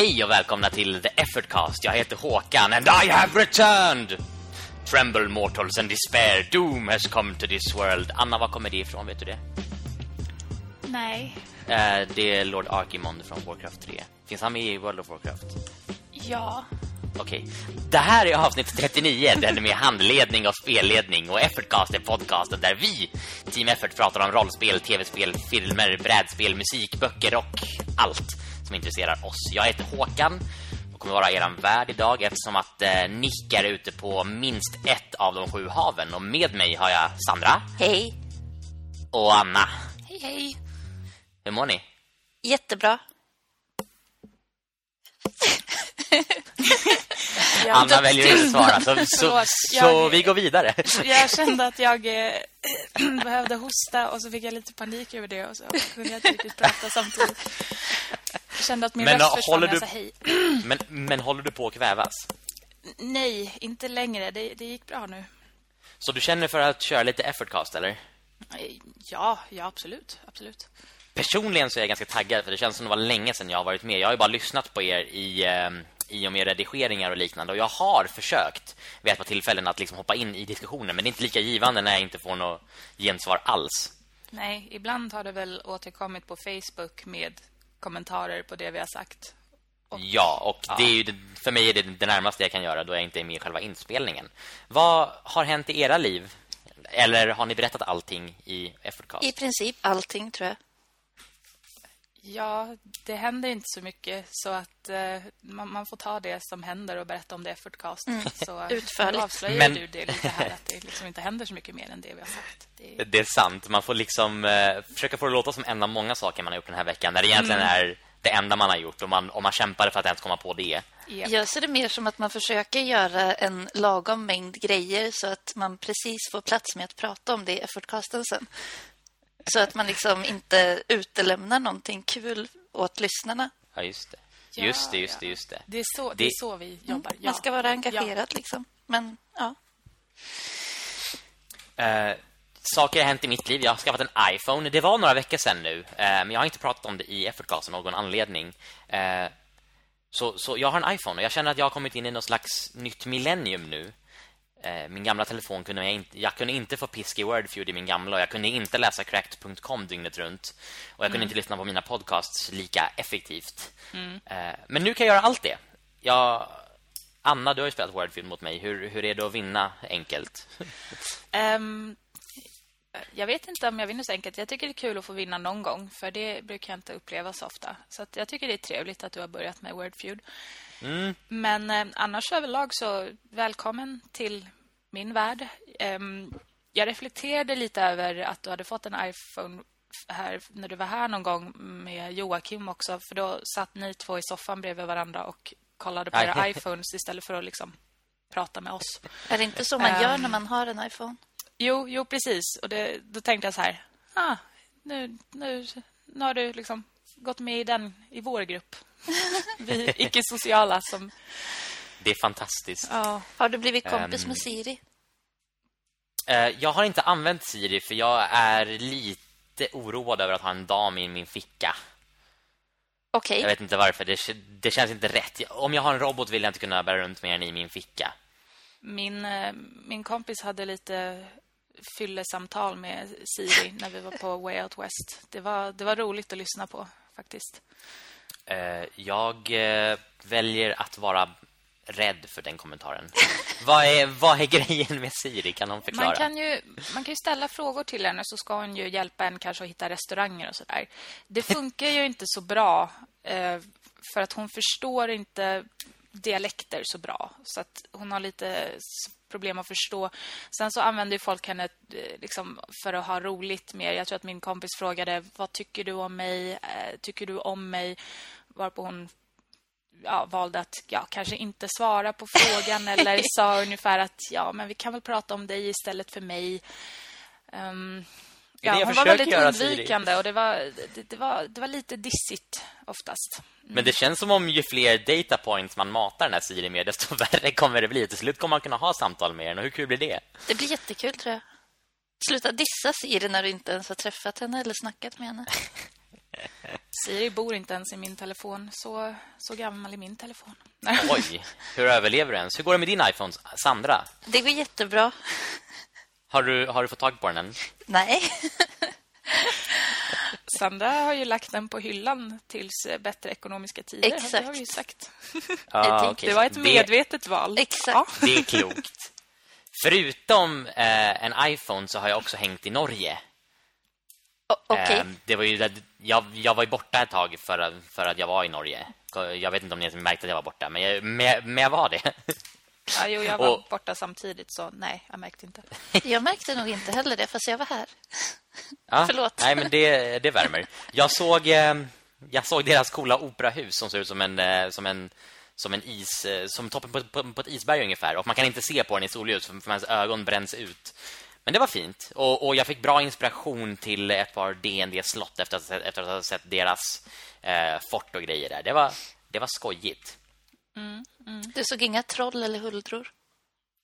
Hej och välkomna till The Effortcast. Jag heter Håkan and I have returned. Tremble mortals and despair. Doom has come to this world. Anna, var kommer det ifrån? Vet du det? Nej. Eh, det är Lord Archimond från Warcraft 3. Finns han med i World of Warcraft? Ja. Okej. Det här är avsnitt 39, den med handledning och spelledning. Och Effortcast är podcasten där vi, Team Effort, pratar om rollspel, tv-spel, filmer, brädspel, musik, böcker och allt som intresserar oss. Jag heter Håkan och kommer vara er värd idag eftersom att eh, Nick är ute på minst ett av de sju haven. Och med mig har jag Sandra Hej. och Anna. Hej, hej. Hur mår ni? Jättebra. Jag, Anna väljer inte att svara, så, så, Förlåt, så jag- vi går vidare. jag kände att jag eh, behövde hosta och så fick jag lite panik över det och så kunde jag inte riktigt prata samtidigt. Jag kände att min Men, röst eh, försvann håller du- hej. Men, men håller du på att kvävas? Nej, inte längre. Det, det gick bra nu. Så du känner för att köra lite Effortcast, eller? Eh, Ja, ja absolut. absolut. Personligen så är jag ganska taggad för det känns som det var länge sedan jag har varit med. Jag har ju bara lyssnat på er i, eh, i och med redigeringar och liknande. Och jag har försökt vid ett par tillfällen att liksom hoppa in i diskussionen. Men det är inte lika givande när jag inte får något gensvar alls. Nej, ibland har det väl återkommit på Facebook med kommentarer på det vi har sagt. Ja, och det är ju för mig är det det närmaste jag kan göra då jag inte är med i själva inspelningen. Vad har hänt i era liv? Eller har ni berättat allting i Effortcast? I princip allting, tror jag. Ja, det händer inte så mycket så att eh, man, man får ta det som händer och berätta om det effortcast. Så eh, Utförligt. nu avslöjar Men- du det lite här att det liksom inte händer så mycket mer än det vi har sagt. Det, Det är sant. Man får liksom eh, försöka få det låta som en av många saker man har gjort den här veckan. När det egentligen är det enda man har gjort. Och man, och man kämpade för att ens komma på det. är, Jag ser det mer som att man försöker göra en lagom mängd grejer så att man precis får plats med att prata om det i effortcasten sen. Så att man liksom inte utelämnar någonting kul åt lyssnarna. Ja, just det. Ja, Just det, just ja. det, just det. det, är så, det är så vi jobbar. Man ska vara engagerad liksom. Men ja, Eh, saker har hänt i mitt liv. Jag har skaffat en iPhone. Det var några veckor sedan nu. eh, men jag har inte pratat om det i Effortcast av någon anledning. Eh, så, så jag har en iPhone och jag känner att jag har kommit in i något slags nytt millennium nu. Eh, min gamla telefon kunde jag inte... Jag kunde inte få pisk i Wordfeud i min gamla och jag kunde inte läsa cracked.com dygnet runt. Och jag kunde inte lyssna på mina podcasts lika effektivt. Eh, men nu kan jag göra allt det. Jag... Anna, du har ju spelat Wordfeud mot mig. Hur, hur är det att vinna enkelt? Ehm, jag vet inte om jag vinner så enkelt. Jag tycker det är kul att få vinna någon gång. För det brukar jag inte uppleva så ofta. Så att jag tycker det är trevligt att du har börjat med Wordfeud. Men eh, annars överlag så välkommen till min värld. Ehm, jag reflekterade lite över att du hade fått en iPhone här när du var här någon gång med Joakim också. För då satt ni två i soffan bredvid varandra och kollade på era iPhones istället för att liksom prata med oss. är det inte så man gör Ehm. när man har en iPhone? Jo, jo precis. Och det, då tänkte jag så här. Ah, nu, nu, nu har du liksom gått med i den i vår grupp. Vi icke-sociala som... Det är fantastiskt. Ja, Har du blivit kompis Ehm. med Siri? Eh, jag har inte använt Siri för jag är lite oroad över att ha en dam i min ficka. Okej. Jag vet inte varför, det, det känns inte rätt. Om jag har en robot vill jag inte kunna bära runt med den i min ficka. min, eh, min kompis hade lite fyllesamtal med Siri när vi var på Way Out West. Det var, det var roligt att lyssna på, faktiskt. Eh, jag eh, väljer att vara rädd för den kommentaren. vad, är, vad är grejen med Siri? Kan hon förklara? Man kan, ju, man kan ju ställa frågor till henne så ska hon ju hjälpa en kanske att hitta restauranger och sådär. Det funkar ju inte så bra eh, för att hon förstår inte dialekter så bra. Så att hon har lite problem att förstå. Sen så använder folk henne eh, liksom, för att ha roligt med. Jag tror att min kompis frågade vad tycker du om mig? Eh, tycker du om mig? Varpå hon ja, valde att ja, kanske inte svara på frågan eller sa ungefär att ja, men vi kan väl prata om dig istället för mig. Um, ja, hon var väldigt undvikande och det var, det, det, var, det var lite dissigt oftast. Men det känns som om ju fler data points man matar den här Siri med desto värre kommer det bli. Till slut kommer man kunna ha samtal med den. Och hur kul blir det? Det blir jättekul, tror jag. Sluta dissa Siri när du inte ens har träffat henne eller snackat med henne. Siri bor inte ens i min telefon. Så, så gammal är min telefon. Oj, hur överlever du ens? Hur går det med din iPhone, Sandra? Det går jättebra. Har du, har du fått tag på den än? Nej. Sandra har ju lagt den på hyllan tills eh, bättre ekonomiska tider. Exakt. Det har vi ju sagt. Ja, okej. Det var ett medvetet val. Exakt. Det är klokt. Förutom eh, en iPhone så har jag också hängt i Norge. O- Okej. Eh, det var ju, där- jag, jag var ju borta ett tag för, att- för att jag var i Norge. Jag vet inte om ni märkte att jag var borta, men jag, men, men jag var det. Ja, jo, jag var Och- borta samtidigt, så nej, jag märkte inte. Jag märkte nog inte heller det, fast jag var här. Ja, Förlåt. Nej, men det, det värmer. Jag såg, eh, jag såg deras coola operahus som ser ut som en, eh, som en, som en is, eh, som toppen på, på, på ett isberg ungefär. Och man kan inte se på den i solljus för, för ens ögon bränns ut. Men det var fint. Och, och jag fick bra inspiration till ett par D&D-slott efter, att efter att ha sett deras eh, fort och grejer där. Det var, det var skojigt. Du såg inga troll eller huldror?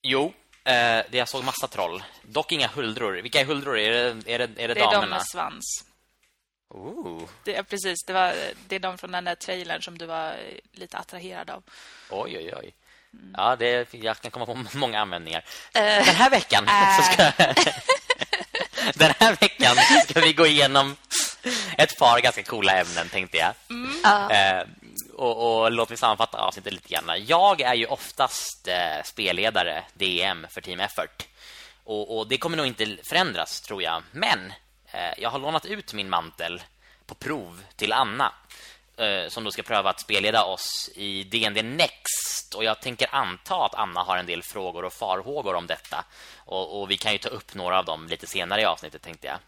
Jo, eh, det jag såg massa troll. Dock inga huldror. Vilka är huldror? Är det, är det, är det, Det är de damerna? med svans. Ooh. Det är precis, det, var, det är de från den där trailern som du var lite attraherad av. Oj, oj, oj. Ja, det, jag kan komma på många användningar. Eh, Den här veckan så ska... Den här veckan ska vi gå igenom ett par ganska coola ämnen, tänkte jag. ja. Eh, och, och låt mig sammanfatta avsnittet lite grann. Jag är ju oftast eh, spelledare, DM, för Team Effort. Och, och det kommer nog inte förändras, tror jag. Men eh, jag har lånat ut min mantel på prov till Anna eh, som då ska pröva att spelleda oss i D&D Next. Och jag tänker anta att Anna har en del frågor och farhågor om detta. Och, och vi kan ju ta upp några av dem lite senare i avsnittet, tänkte jag.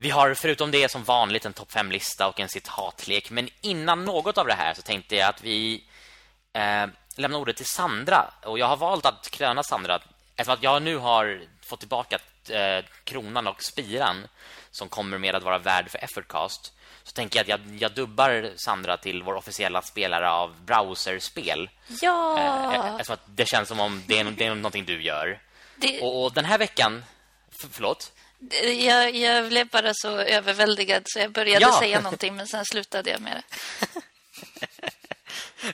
Vi har förutom det som vanligt en topp 5-lista och en citatlek. Men innan något av det här så tänkte jag att vi eh, lämnar ordet till Sandra. Och jag har valt att kröna Sandra eftersom att jag nu har fått tillbaka eh, kronan och spiran som kommer med att vara värd för Effortcast. Så tänker jag att jag, jag dubbar Sandra till vår officiella spelare av browserspel. ja. Eh, eftersom att det känns som om det är, det är någonting du gör. Det, Och, och den här veckan... För, förlåt? Jag, jag blev bara så överväldigad så jag började Ja. säga någonting men sen slutade jag med det.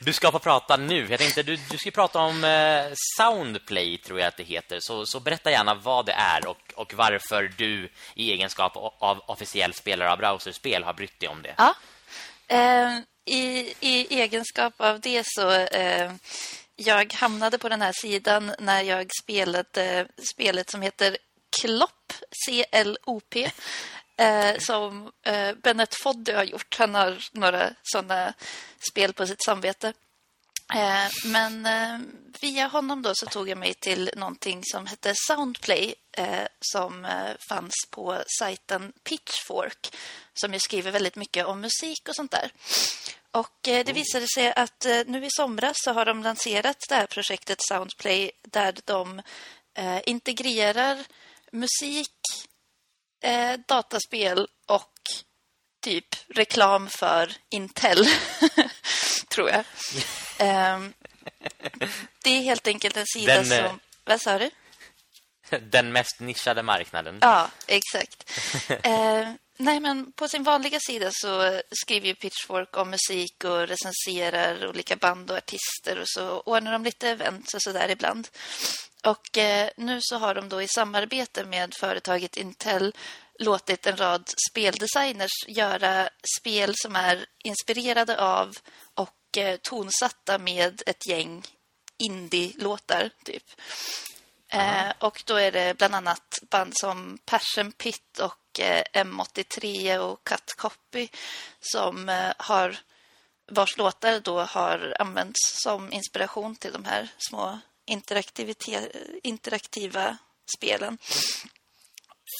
Du ska få prata nu. Jag tänkte du, du ska prata om eh, Soundplay tror jag att det heter. Så, så berätta gärna vad det är och, och varför du i egenskap av, officiell spelare av browserspel har brytt dig om det. Ja. Eh, i, I egenskap av det så eh, jag hamnade på den här sidan när jag spelade spelet som heter Klopp, C-L-O-P eh, som eh, Bennett Foddy har gjort. Han har några sådana spel på sitt samvete. Eh, men eh, via honom då så tog jag mig till någonting som hette Soundplay eh, som eh, fanns på sajten Pitchfork som ju skriver väldigt mycket om musik och sånt där. Och det visade sig att nu i somras så har de lanserat det här projektet Soundplay där de integrerar musik, eh, dataspel och typ reklam för Intel, tror jag. Ehm, det är helt enkelt en sida Den, eh, som... Vad sa du? Den mest nischade marknaden. Ja, exakt. Eh, nej, men på sin vanliga sida så skriver ju Pitchfork om musik och recenserar olika band och artister och så ordnar de lite events och så där ibland. Och eh, nu så har de då i samarbete med företaget Intel låtit en rad speldesigners göra spel som är inspirerade av och eh, tonsatta med ett gäng indie-låtar, typ. Eh, och då är det bland annat band som Passion Pit och eh, M83 och Cut Copy som eh, har vars låtar då har använts som inspiration till de här små interaktiva spelen.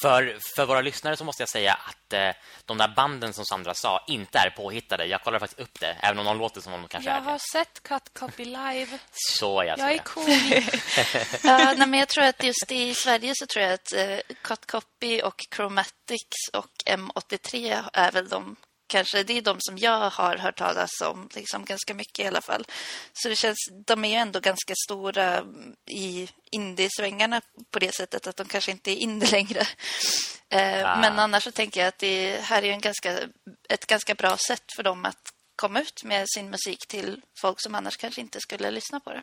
För, för våra lyssnare så måste jag säga att eh, de där banden som Sandra sa inte är påhittade. Jag kollar faktiskt upp det, även om de låter som om de kanske Jag är det. har sett Cut Copy live. Så jag Jag är cool. Ja, nej, men jag tror att just i Sverige så tror jag att eh, Cut Copy och Chromatics och M83 är väl de kanske. Det är de som jag har hört talas om liksom, ganska mycket i alla fall. Så det känns, de är ju ändå ganska stora i indiesvängarna på det sättet att de kanske inte är indie längre. Eh, Ah. Men annars så tänker jag att det här är en ganska, ett ganska bra sätt för dem att komma ut med sin musik till folk som annars kanske inte skulle lyssna på det.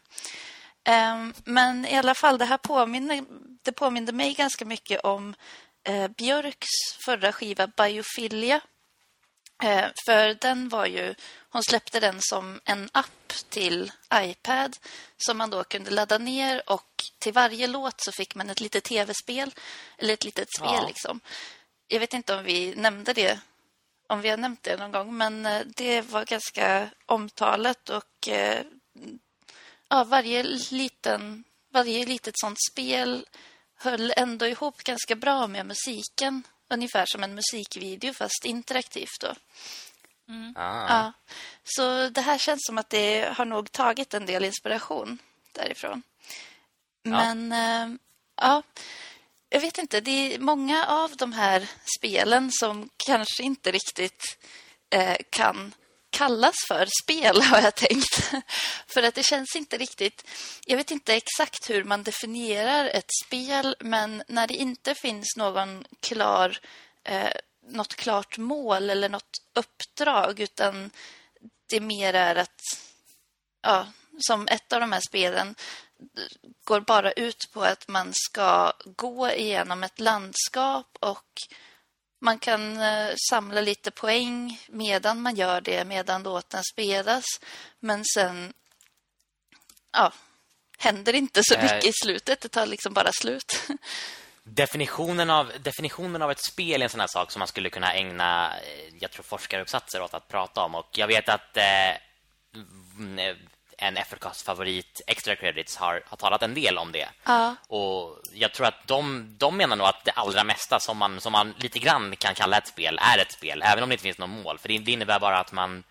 Ehm, Men i alla fall, det här påminner, det påminner mig ganska mycket om eh, Björks förra skiva Biophilia. Eh, för den var ju, hon släppte den som en app till iPad som man då kunde ladda ner och till varje låt så fick man ett litet tv-spel eller ett litet spel Ja. liksom. Jag vet inte om vi nämnde det, om vi har nämnt det någon gång, men eh, det var ganska omtalat och eh, ja, varje liten, varje litet sånt spel höll ändå ihop ganska bra med musiken. Ungefär som en musikvideo fast interaktivt då. Ah. Ja. Så det här känns som att det har nog tagit en del inspiration därifrån. Men eh, ja, jag vet inte. Det är många av de här spelen som kanske inte riktigt eh, kan kallas för spel, har jag tänkt. för att det känns inte riktigt... Jag vet inte exakt hur man definierar ett spel, men när det inte finns någon klar... Eh, något klart mål eller något uppdrag, utan det mer är att... Ja, som ett av de här spelen går bara ut på att man ska gå igenom ett landskap och man kan eh, samla lite poäng medan man gör det, medan låten spelas. Men sen ja, händer inte så Eh. mycket i slutet. Det tar liksom bara slut. Definitionen av, definitionen av ett spel är en sån här sak som man skulle kunna ägna eh, jag tror forskaruppsatser åt att prata om. Och jag vet att eh, en Effortcast-favorit, Extra Credits, har, har talat en del om det. Ja. Och jag tror att de, de menar nog att det allra mesta som man, som man lite grann kan kalla ett spel är ett spel, även om det inte finns något mål. För det, det innebär bara att man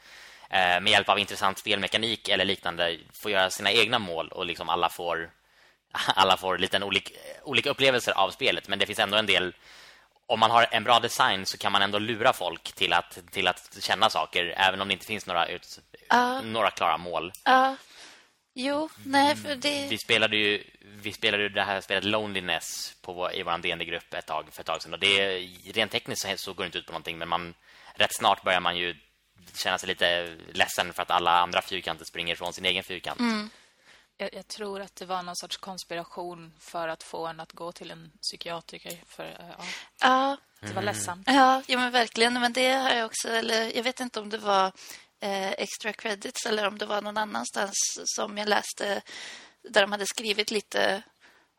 eh, med hjälp av intressant spelmekanik eller liknande får göra sina egna mål och liksom alla får alla får lite olik, olika upplevelser av spelet, men det finns ändå en del om man har en bra design så kan man ändå lura folk till att till att känna saker även om det inte finns några ut, Ja. några klara mål. Ja. Jo, nej, för det... Vi spelade ju vi spelade ju det här spelet Loneliness på vår, i vår DND-grupp ett tag för ett tag sedan och det är- rent tekniskt så, så går det inte ut på någonting men man rätt snart börjar man ju känna sig lite ledsen för att alla andra fyrkanter springer från sin egen fyrkant. Jag, jag tror att det var någon sorts konspiration för att få en att gå till en psykiatriker. För, eh, ja, Ja, det var ledsamt. Ja, ja men verkligen. Men det har jag också... Eller, jag vet inte om det var eh, extra credits eller om det var någon annanstans som jag läste där de hade skrivit lite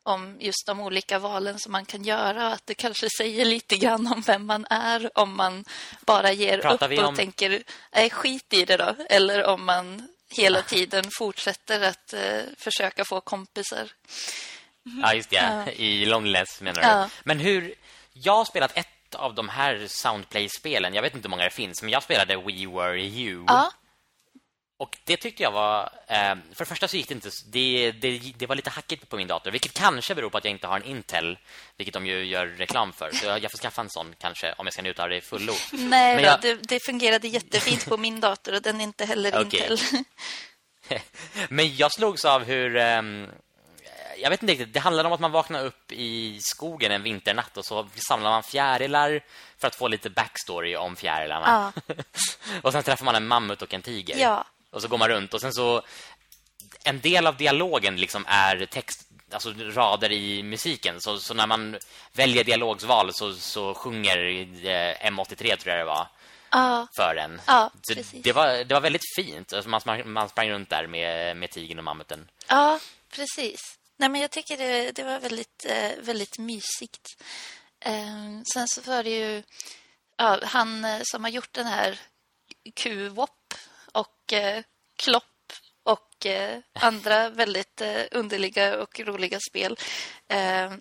om just de olika valen som man kan göra. Att det kanske säger lite grann om vem man är om man bara ger Pratar upp och om- tänker nej, skit i det då. Eller om man hela tiden fortsätter att eh, försöka få kompisar. Ja, just det. I Loneliness menar du. Ja. Men hur... Jag har spelat ett av de här Soundplay-spelen. Jag vet inte hur många det finns, men jag spelade We Were You. Ja, Och det tyckte jag var... Eh, för det första så gick det inte... Det, det, det var lite hackigt på min dator, vilket kanske beror på att jag inte har en Intel, vilket de ju gör reklam för. Så jag, jag får skaffa en sån kanske, om jag ska njuta av det i fullo. nej Men jag- det, det fungerade jättefint på min dator och den är inte heller Okej. Intel. Men jag slogs av hur... ehm, jag vet inte riktigt. Det handlade om att man vaknar upp i skogen en vinternatt och så samlar man fjärilar för att få lite backstory om fjärilarna. och sen träffar man en mammut och en tiger. Ja. Och så går man runt och sen så en del av dialogen liksom är text alltså rader i musiken så, så när man väljer dialogsval så, så sjunger eh, M83 tror jag det var Ja, för en. Ja, det var det var väldigt fint. Alltså man sprang, man sprang runt där med med tigern och mammuten. ja precis. Nej, men jag tycker det, det var väldigt, eh, väldigt mysigt. Eh, sen så var det ju ja, han eh, som har gjort den här Q-Wop och eh, Klopp och andra väldigt underliga och roliga spel. Eh,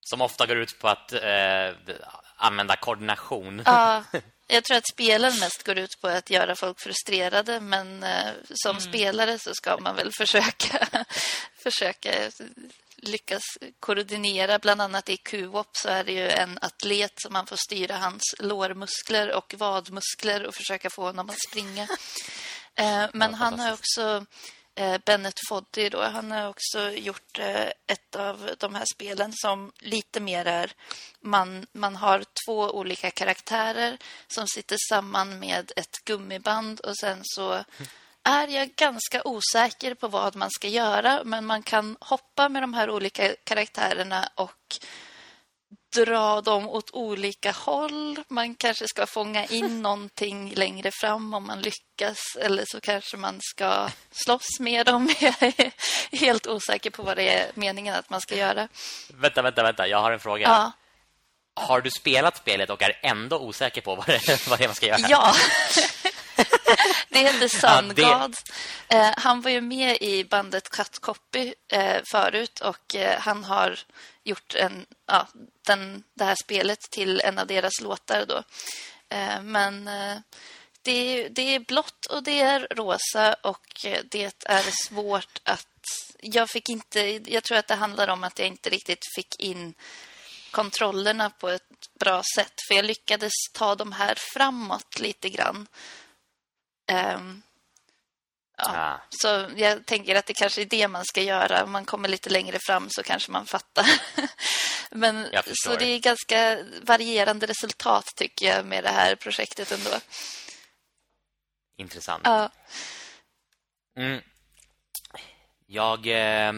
Som ofta går ut på att eh, använda koordination. Ja, jag tror att spelen mest går ut på att göra folk frustrerade men eh, som spelare så ska man väl försöka försöka lyckas koordinera. Bland annat i Q-Wop så är det ju en atlet som man får styra hans lårmuskler och vadmuskler och försöka få honom att springa. Eh, men Ja, han har också eh, Bennett Foddy då, han har också gjort eh, ett av de här spelen som lite mer är man, man har två olika karaktärer som sitter samman med ett gummiband och sen så är jag ganska osäker på vad man ska göra men man kan hoppa med de här olika karaktärerna och dra dem åt olika håll. Man kanske ska fånga in någonting längre fram om man lyckas. Eller så kanske man ska slåss med dem. Jag är helt osäker på vad det är meningen att man ska göra. Vänta, vänta, vänta. Jag har en fråga. Ja, Har du spelat spelet och är ändå osäker på vad det, vad det är man ska göra? ja. det heter Sun Ja, det-. Eh, han var ju med i bandet Cut Copy eh, förut och eh, han har gjort en, ja, den, det här spelet till en av deras låtar. Då. Eh, men eh, det, är- det är blått och det är rosa och eh, det är svårt att... Jag, fick inte, jag tror att det handlar om att jag inte riktigt fick in kontrollerna på ett bra sätt. För jag lyckades ta de här framåt lite grann. Ehm, ja. Ah. Så jag tänker att det kanske är det man ska göra. Om man kommer lite längre fram så kanske man fattar. Men, så det är ganska varierande resultat tycker jag med det här projektet ändå. Intressant. Ja, Mm. Jag eh,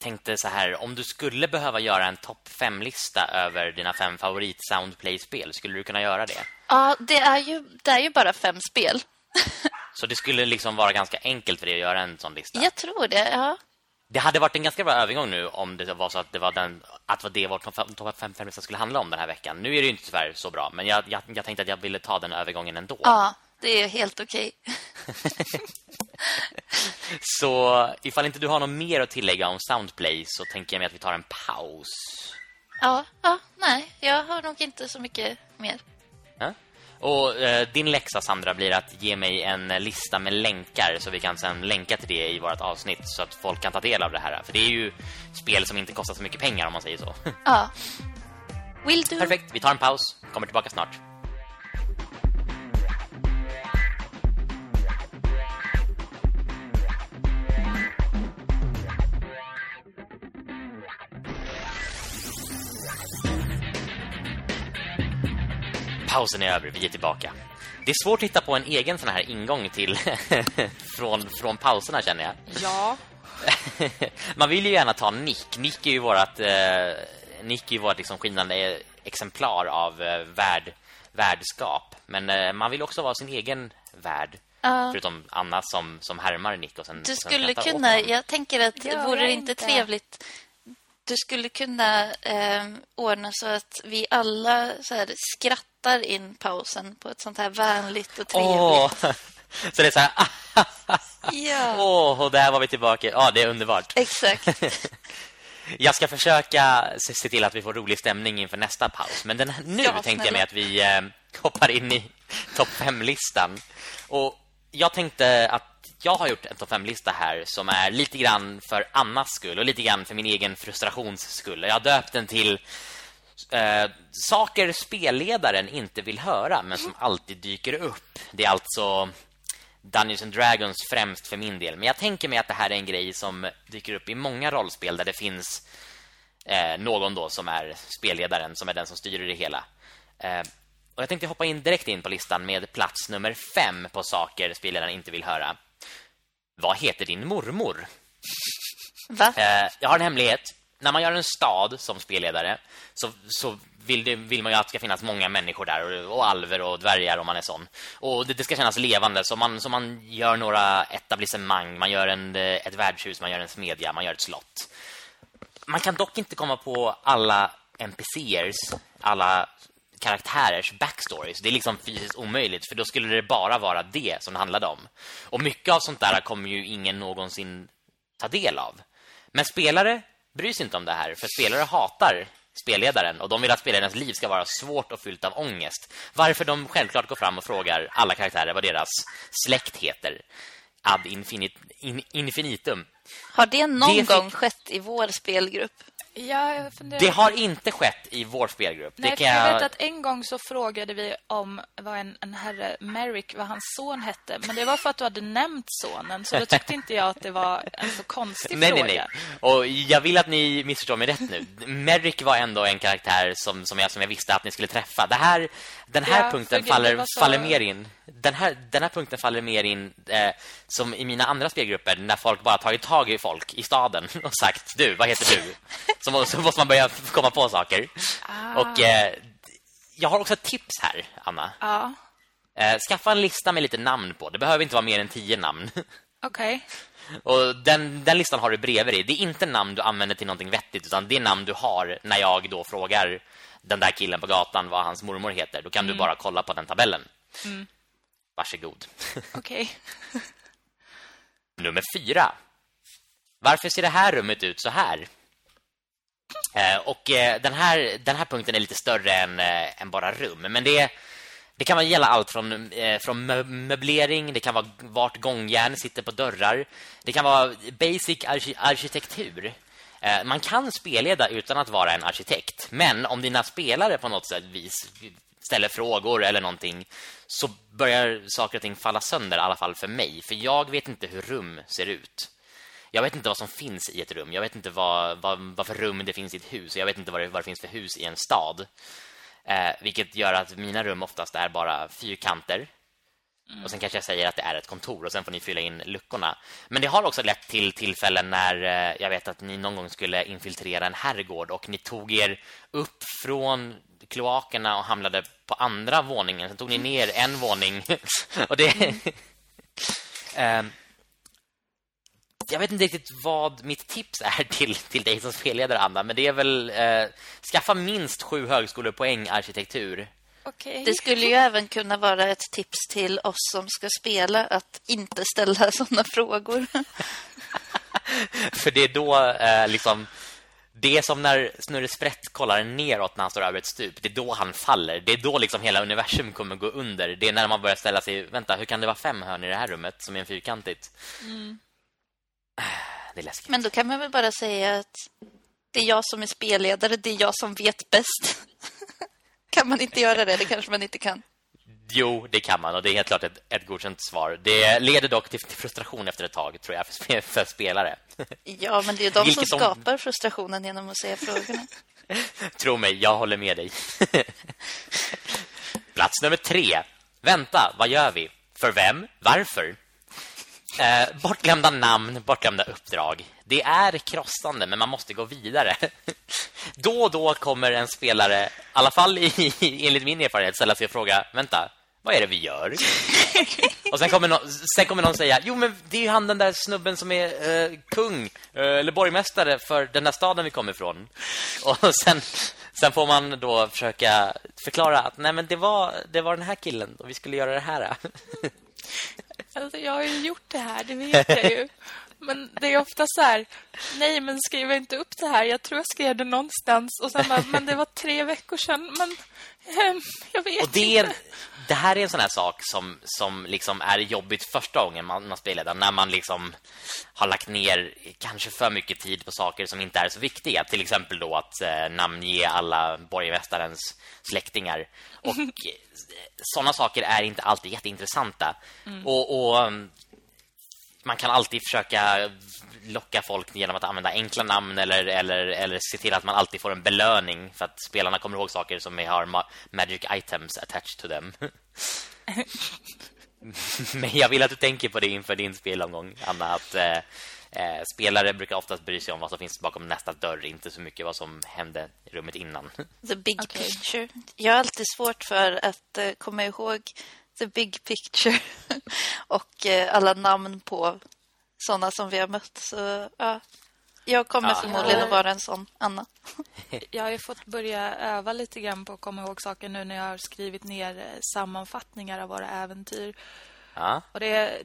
tänkte så här, om du skulle behöva göra en topp fem lista över dina fem favorit Soundplay-spel, skulle du kunna göra det? ja det, är ju, det är ju bara fem spel. Så det skulle liksom vara ganska enkelt för dig att göra en sån lista. Jag tror det, ja. Det hade varit en ganska bra övergång nu om det var så att det var den att det var topp topp fem fem lista skulle handla om den här veckan. Nu är det ju inte tyvärr så bra, men jag, jag, jag tänkte att jag ville ta den övergången ändå. Ja, det är helt okej. Så ifall inte du har något mer att tillägga om Soundplay så tänker jag mig att vi tar en paus. Ja, ja, nej, jag har nog inte så mycket mer. Ja? Och eh, din läxa Sandra blir att ge mig en lista med länkar så vi kan sen länka till det i vårt avsnitt så att folk kan ta del av det här. För det är ju spel som inte kostar så mycket pengar om man säger så. Ja. Will do. Perfekt, vi tar en paus. Kommer tillbaka snart. Pausen är över, vi är tillbaka. Det är svårt att hitta på en egen sån här ingång till från, från pauserna känner jag. Ja, Man vill ju gärna ta Nick. Nick är ju vårat eh, Nick är ju vårt liksom skinande exemplar av eh, värld värdskap, men eh, man vill också vara sin egen värld. Ja. Förutom Anna som som härmar Nick och sen Du och sen skulle kunna, jag tänker att Ja, vore det inte inte. trevligt du skulle kunna eh, ordna så att vi alla så här, skrattar in pausen på ett sånt här vänligt och trevligt. Åh. Så det är så här Ja, Åh, och där var vi tillbaka. Ja, det är underbart. exakt. Jag ska försöka se, till att vi får rolig stämning inför nästa paus. Men den, här- nu Ja, tänkte jag mig att vi eh, hoppar in i topp 5-listan. Och jag tänkte att jag har gjort en topp 5-lista här som är lite grann för Annas skull och lite grann för min egen frustrations skull. Jag har döpt den till eh, saker spelledaren inte vill höra men som alltid dyker upp. Det är alltså Dungeons and Dragons främst för min del. Men jag tänker mig att det här är en grej som dyker upp i många rollspel där det finns eh, någon då som är spelledaren, som är den som styr det hela. Eh, och jag tänkte hoppa in direkt in på listan med plats nummer fem på saker spelledaren inte vill höra. Vad heter din mormor? Va? Eh, jag har en hemlighet. När man gör en stad som spelledare så, så vill, det, vill man ju att det ska finnas många människor där och, och alver och dvärgar om man är sån. Och det, det ska kännas levande så man, så man gör några etablissemang, man gör en, eh, ett värdshus, man gör en smedja, man gör ett slott. Man kan dock inte komma på alla NPCers, alla karaktärers backstories. Det är liksom fysiskt omöjligt för då skulle det bara vara det som det handlade om. Och mycket av sånt där kommer ju ingen någonsin ta del av. Men spelare bryr sig inte om det här för spelare hatar spelledaren och de vill att spelarens liv ska vara svårt och fyllt av ångest. Varför de självklart går fram och frågar alla karaktärer vad deras släkt heter. Ad infinit, in, infinitum. Har det någon Det fick- gång skett i vår spelgrupp? Ja. Det har inte skett i vår spelgrupp. Nej, jag jag... vet att en gång så frågade vi om vad en, en herre Merrick, vad hans son hette. Men det var för att du hade nämnt sonen. Så då tyckte inte jag att det var en så konstig Nej, nej, fråga. nej. Och jag vill att ni missförstår mig rätt nu. Merrick var ändå en karaktär som, som, jag, som jag visste att ni skulle träffa. Det här, den här Ja, punkten faller, så- faller mer in. Den här, den här punkten faller mer in eh, som i mina andra spelgrupper när folk bara tagit tag i folk i staden och sagt, du, vad heter du? Så, så måste man börja komma på saker. Ah. Och eh, jag har också ett tips här, Anna. Ja, Eh, skaffa en lista med lite namn på. Det behöver inte vara mer än tio namn. okej. Och den, den listan har du bredvid dig. Det är inte namn du använder till någonting vettigt utan det är namn du har när jag då frågar den där killen på gatan vad hans mormor heter. Då kan du bara kolla på den tabellen. Varsågod. Okej. Nummer fyra. Varför ser det här rummet ut så här? Eh, och eh, den, här, den här punkten är lite större än, eh, än bara rum. Men det, det kan gälla allt från, från möblering, det kan vara vart gångjärn sitter på dörrar. Det kan vara basic arki- arkitektur. Man kan spelleda utan att vara en arkitekt. Men om dina spelare på något sätt vis ställer frågor eller någonting så börjar saker och ting falla sönder i alla fall för mig. För jag vet inte hur rum ser ut. Jag vet inte vad som finns i ett rum. Jag vet inte vad, vad, vad för rum det finns i ett hus. Jag vet inte vad det, vad det finns för hus i en stad. Eh, vilket gör att mina rum oftast är bara fyrkanter. Och sen kanske jag säger att det är ett kontor och sen får ni fylla in luckorna. Men det har också lett till tillfällen när eh, jag vet att ni någon gång skulle infiltrera en herrgård och ni tog er upp från kloakerna och hamnade på andra våningen. Sen tog ni ner en våning. och det... Ehm, jag vet inte riktigt vad mitt tips är till, till dig som spelledare, Anna. Men det är väl eh, skaffa minst sju högskolepoäng arkitektur. Okej. Det skulle ju även kunna vara ett tips till oss som ska spela att inte ställa sådana frågor. För det är då eh, liksom det är som när Snurre Sprätt kollar neråt när han står över ett stup. Det är då han faller. Det är då liksom hela universum kommer gå under. Det är när man börjar ställa sig, vänta, hur kan det vara fem hörn i det här rummet som är en fyrkantigt? Det är läskigt. Men då kan man väl bara säga att det är jag som är spelledare, det är jag som vet bäst. kan man inte göra det? Det kanske man inte kan. Jo, det kan man och det är helt klart ett, ett godkänt svar. Det leder dock till, frustration efter ett tag, tror jag, för, för spelare. Ja, men det är ju de Vilket som de- skapar frustrationen genom att säga frågorna. Tro mig, jag håller med dig. Plats nummer tre. Vänta, vad gör vi? För vem? Varför? Eh, bortglömda namn, bortglömda uppdrag. Det är krossande, men man måste gå vidare. då och då kommer en spelare, i alla fall i, enligt min erfarenhet, ställa sig och fråga, vänta, vad är det vi gör? och sen kommer, någon, sen kommer någon säga, jo men det är ju han den där snubben som är eh, kung eh, eller borgmästare för den där staden vi kommer ifrån. Och sen, sen får man då försöka förklara att nej men det var, det var den här killen och vi skulle göra det här. Alltså, jag har ju gjort det här, det vet jag ju. Men det är ofta så här, nej men skriv inte upp det här. Jag tror jag skrev det någonstans. Och sen bara, men det var tre veckor sedan. Men ehm, jag vet Och det, är, inte. Det här är en sån här sak som, som liksom är jobbigt första gången man, man spelar den, När man liksom har lagt ner kanske för mycket tid på saker som inte är så viktiga. Till exempel då att eh, namnge alla borgmästarens släktingar. Och eh, såna saker är inte alltid jätteintressanta. Och, och um, man kan alltid försöka locka folk genom att använda enkla namn eller, eller, eller se till att man alltid får en belöning för att spelarna kommer ihåg saker som har ma magic items attached to them. Men jag vill att du tänker på det inför din spelomgång, Anna, att eh, eh, spelare brukar oftast bry sig om vad som finns bakom nästa dörr, inte så mycket vad som hände i rummet innan. The big Okej. picture. Jag har alltid svårt för att eh, komma ihåg the big picture och eh, alla namn på sådana som vi har mött. Så ja, jag kommer Ja. förmodligen att vara en sån, Anna. Jag har ju fått börja öva lite grann på att komma ihåg saker nu när jag har skrivit ner eh, sammanfattningar av våra äventyr. Ja, Och det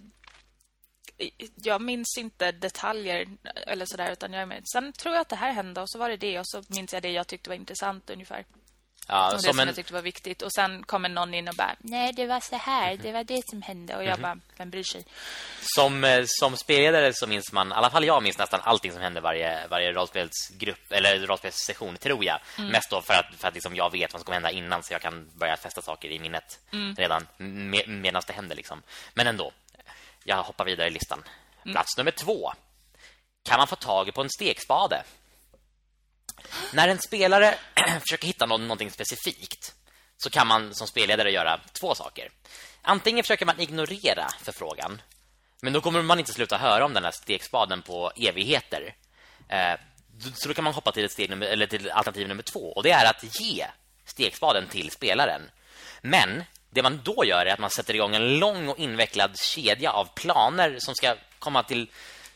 jag minns inte detaljer eller sådär utan jag är med. Sen tror jag att det här hände och så var det det och så minns jag det jag tyckte var intressant ungefär. Ja, och det som en- jag tyckte var viktigt. Och sen kommer någon in och bara, nej det var så här, det var det som hände. Och Mhm. jag bara, vem bryr sig? Som, eh, som spelledare så minns man, i alla fall jag minns nästan allting som händer varje, varje rollspelsgrupp eller rollspelssession, tror jag. Mest då för att, för att liksom jag vet vad som kommer hända innan så jag kan börja fästa saker i minnet redan med, medan det händer. Liksom. Men ändå, jag hoppar vidare i listan. Plats nummer två. Kan man få tag på en stekspade? När en spelare försöker hitta någon, någonting specifikt så kan man som spelledare göra två saker. Antingen försöker man ignorera förfrågan, men då kommer man inte sluta höra om den här stekspaden på evigheter. Eh, så då kan man hoppa till, ett steg nummer, eller till alternativ nummer två, och det är att ge stekspaden till spelaren. Men det man då gör är att man sätter igång en lång och invecklad kedja av planer som ska komma till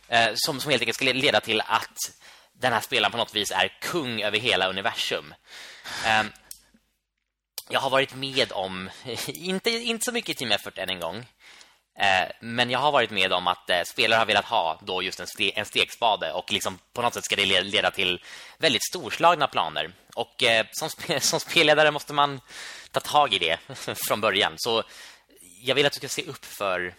eh, som, som helt enkelt ska leda till att den här spelaren på något vis är kung över hela universum. Um, jag har varit med om, inte, inte så mycket i Team Effort än en gång, eh, men jag har varit med om att eh, spelare har velat ha då just en, ste, en stekspade och liksom på något sätt ska det le- leda till väldigt storslagna planer. Och eh, som, spe, som spelledare måste man ta tag i det från början. Så jag vill att du ska se upp för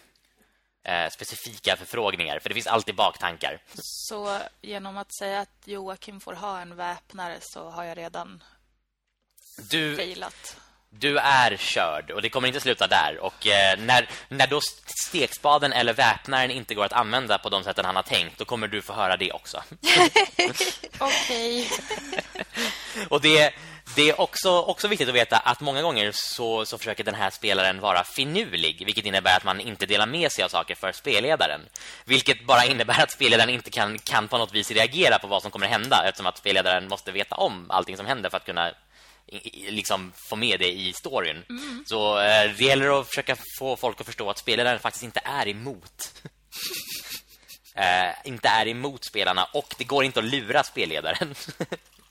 eh, specifika förfrågningar, för det finns alltid baktankar. Så genom att säga att Joakim får ha en väpnare så har jag redan Du, failat. Du är körd och det kommer inte sluta där. Och eh, när, när då stekspaden eller väpnaren inte går att använda på de sätten han har tänkt, då kommer du få höra det också. Okej. Och det, det är också, också viktigt att veta att många gånger så, så försöker den här spelaren vara finurlig, vilket innebär att man inte delar med sig av saker för spelledaren. Vilket bara innebär att spelledaren inte kan, kan på något vis reagera på vad som kommer hända, eftersom att spelledaren måste veta om allting som händer för att kunna liksom få med det i storyn. Så eh, det gäller att försöka få folk att förstå att spelledaren faktiskt inte är emot. eh, inte är emot spelarna och det går inte att lura spelledaren.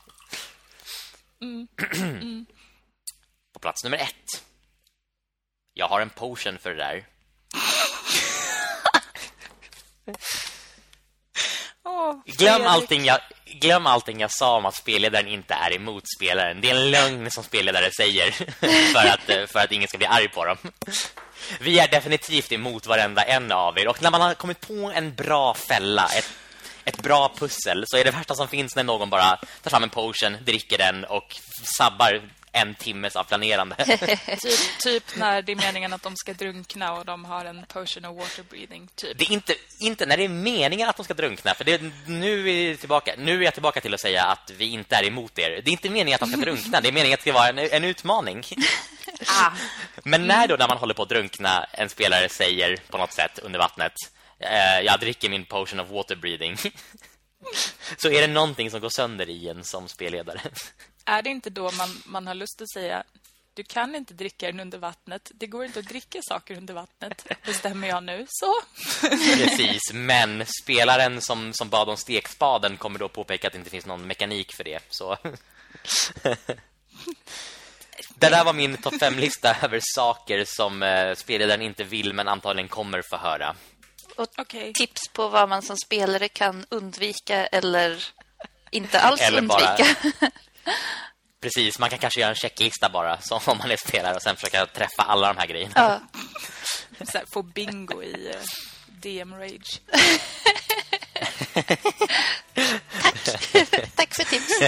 På plats nummer ett. Jag har en potion för det där. Åh, Glöm allting, jag, glöm allting jag sa om att spelledaren inte är emot spelaren. Det är en lögn som spelledare säger för att, eh, för att ingen ska bli arg på dem. Vi är definitivt emot varenda en av er. Och när man har kommit på en bra fälla, ett, ett bra pussel, så är det värsta som finns när någon bara tar fram en potion, dricker den och sabbar en timmes av planerande. Typ, typ när det är meningen att de ska drunkna och de har en potion of water breathing. Typ. Det är inte, inte när det är meningen att de ska drunkna För det, nu, är tillbaka, nu är jag tillbaka till att säga att vi inte är emot er Det är inte meningen att de ska drunkna Det är meningen att det ska vara en, en utmaning Ah. Men när då när man håller på att drunkna En spelare säger på något sätt under vattnet eh, Jag dricker min potion of water breathing Så är det någonting som går sönder i en som spelledare Är det inte då man, man har lust att säga du kan inte dricka den under vattnet. Det går inte att dricka saker under vattnet. Bestämmer jag nu. Så. Precis, men spelaren som, som bad om stekspaden kommer då påpeka att det inte finns någon mekanik för det. Så Det där var min topp 5-lista över saker som eh, spelledaren inte vill men antagligen kommer få höra. Och Okej. tips på vad man som spelare kan undvika eller inte alls Eller bara- undvika. Precis, man kan kanske göra en checklista bara som om man är spelare och sen försöka träffa alla de här grejerna. ja. Så här, få bingo i eh, DM Rage. Tack för tips.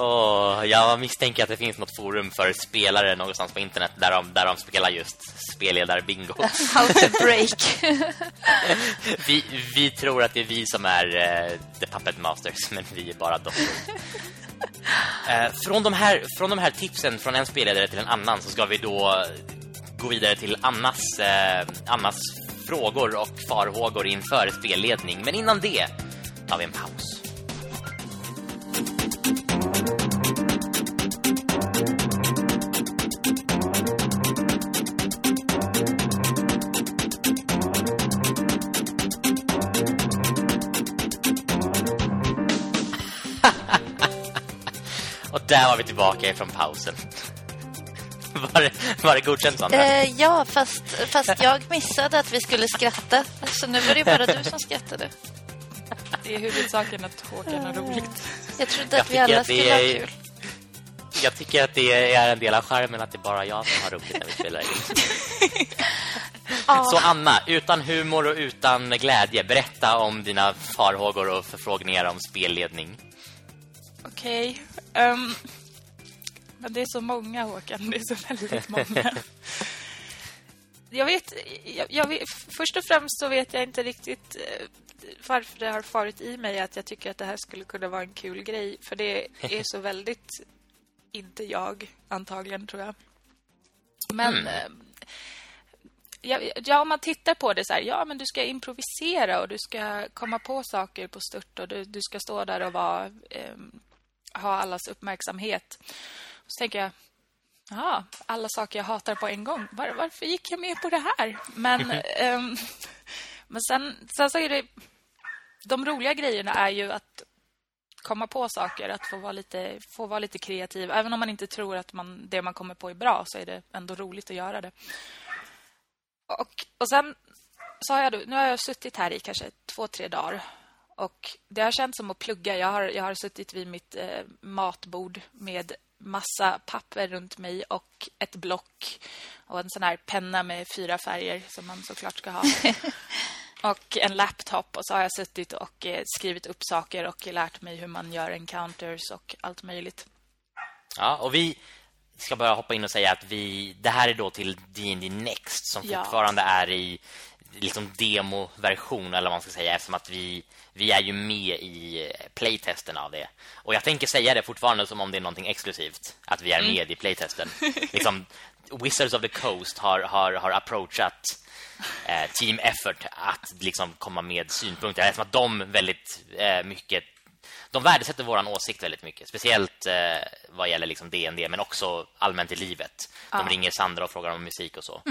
Åh, jag misstänker att det finns något forum för spelare någonstans på internet där de, där de spelar just spelledar-bingo. How to break. Vi, vi tror att det är vi som är eh, The Puppet Masters, men vi är bara dockor. Eh, från, de här, från de här tipsen från en spelledare till en annan så ska vi då gå vidare till Annas, eh, Annas frågor och farhågor inför spelledning. Men innan det tar vi en paus. Och där var vi tillbaka från pausen. Var det, var det godkänt, Sandra? Eh, ja, fast, fast jag missade att vi skulle skratta. Så nu var det bara du som skrattade. Det är huvudsaken att Håkan har roligt. Jag trodde Jag att vi tycker alla skulle ha är- kul. jag tycker att det är en del av skärmen att det är bara jag som har roligt när vi spelar in. Så Anna, utan humor och utan glädje, berätta om dina farhågor och förfrågningar om spelledning. Okej. ehm, men det är så många, Håkan. Det är så väldigt många. jag, vet, jag, jag vet... Först och främst så vet jag inte riktigt eh, varför det har farit i mig att jag tycker att det här skulle kunna vara en kul grej. För det är så väldigt inte jag, antagligen, tror jag. Men... eh, Ja, ja, om man tittar på det så här, ja men du ska improvisera och du ska komma på saker på stört och du, du ska stå där och vara, ehm, ha allas uppmärksamhet. Så tänker jag, ja, alla saker jag hatar på en gång. Var, varför gick jag med på det här? Men, ehm, men sen, sen så är det, de roliga grejerna är ju att komma på saker, att få vara lite, få vara lite kreativ. Även om man inte tror att man, det man kommer på är bra så är det ändå roligt att göra det. Och, och sen så har jag nu har jag suttit här i kanske två, tre dagar. Och det har känts som att plugga. Jag har, jag har suttit vid mitt eh, matbord med massa papper runt mig och ett block och en sån här penna med fyra färger som man såklart ska ha. och en laptop och så har jag suttit och eh, skrivit upp saker och lärt mig hur man gör encounters och allt möjligt. Ja, och vi ska bara hoppa in och säga att vi det här är då till D&D Next som Ja. fortfarande är i liksom demoversion eller vad man ska säga eftersom att vi vi är ju med i playtesten av det. Och jag tänker säga det fortfarande som om det är någonting exklusivt att vi är Mm. med i playtesten. liksom Wizards of the Coast har har har approachat eh, team effort att liksom komma med synpunkter eftersom att de väldigt eh, mycket de värdesätter våran åsikt väldigt mycket, speciellt eh, vad gäller liksom D&D men också allmänt i livet. De Ja. ringer Sandra och frågar om musik och så.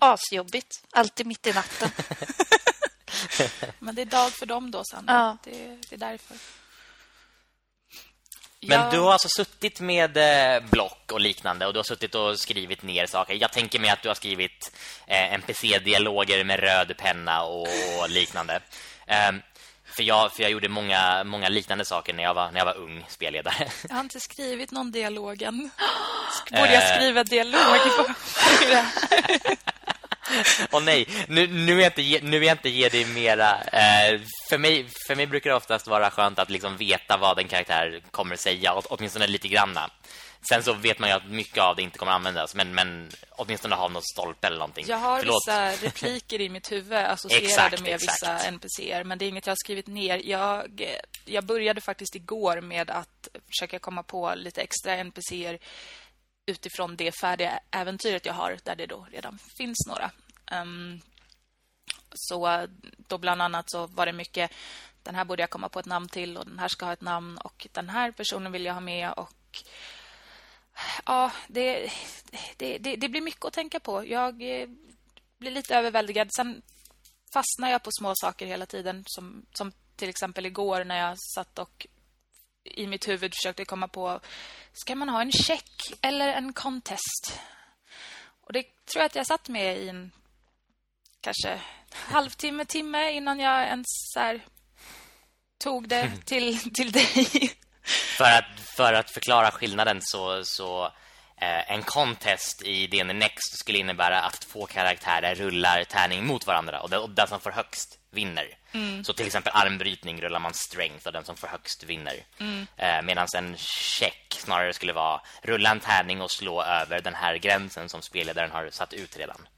Asjobbigt. Alltid mitt i natten. Men det är dag för dem då, Sandra. Ja. Det, det är därför. Men Ja. du har alltså suttit med eh, block och liknande och du har suttit och skrivit ner saker. Jag tänker mig att du har skrivit eh, NPC-dialoger med röd penna och, och liknande. Ehm, för jag för jag gjorde många många liknande saker när jag var när jag var ung spelledare. Jag har inte skrivit någon dialog än. Borde jag skriva dialog? Åh nej, nu, nu, är jag inte, ge- nu är jag inte ge dig mera eh, för, mig, för mig brukar det oftast vara skönt att liksom veta vad en karaktär kommer säga åt, Åtminstone lite granna Sen så vet man ju att mycket av det inte kommer användas Men, men åtminstone ha något stolpe eller någonting Jag har Förlåt. vissa repliker i mitt huvud associerade Exakt, med exakt. vissa NPCer, men det är inget jag har skrivit ner. Jag, jag började faktiskt igår med att försöka komma på lite extra NPCer utifrån det färdiga äventyret jag har, där det då redan finns några. Ehm, så då bland annat så var det mycket den här borde jag komma på ett namn till och den här ska ha ett namn och den här personen vill jag ha med och ja, det, det, det, det blir mycket att tänka på. Jag eh, blir lite överväldigad. Sen fastnar jag på små saker hela tiden som, som till exempel igår när jag satt och i mitt huvud försökte komma på ska man ha en check eller en contest? Och det tror jag att jag satt med i en kanske halvtimme, timme innan jag ens så här, tog det till, till dig. För att, för att förklara skillnaden så, så eh, en contest i DN Next skulle innebära att två karaktärer rullar tärning mot varandra och den, och den som får högst vinner. Så till exempel armbrytning rullar man strength och den som får högst vinner. Eh, Medan en check snarare skulle vara rulla en tärning och slå över den här gränsen som spelledaren har satt ut redan.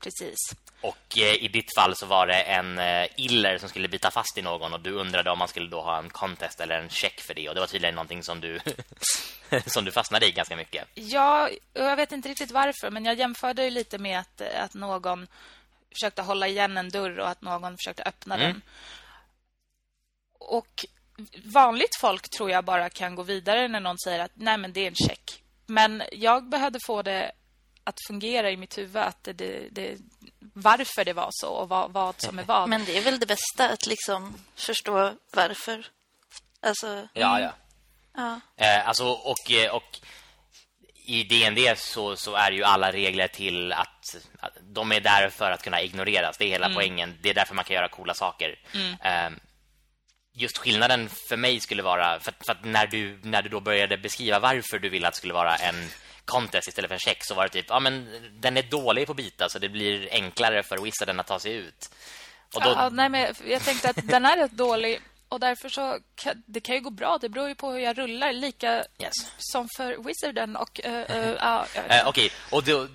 Precis. Och eh, i ditt fall så var det en eh, iller som skulle bita fast i någon och du undrade om man skulle då ha en contest eller en check för det och det var tydligen någonting som du som du fastnade i ganska mycket. Ja, jag vet inte riktigt varför, men jag jämförde ju lite med att, att någon försökte hålla igen en dörr och att någon försökte öppna Mm. den. Och vanligt folk tror jag bara kan gå vidare när någon säger att nej men det är en check. Men jag behövde få det att fungera i mitt huvud att det, det, det varför det var så och vad, vad som är vad. Men det är väl det bästa att liksom förstå varför. Alltså, Ja, ja. ja. Eh, alltså och eh, och i D&D så så är ju alla regler till att, att de är där för att kunna ignoreras. Det är hela poängen. Det är därför man kan göra coola saker. Eh, just skillnaden för mig skulle vara för, för att när du när du då började beskriva varför du ville att det skulle vara en contest istället för en check så var det typ ja men den är dålig på bita så det blir enklare för wizarden att ta sig ut. Då... ja, nej men jag tänkte att den är rätt dålig och därför så kan, det kan ju gå bra. Det beror ju på hur jag rullar lika yes. som för wizarden och uh, uh, uh, Okej, okay. och då,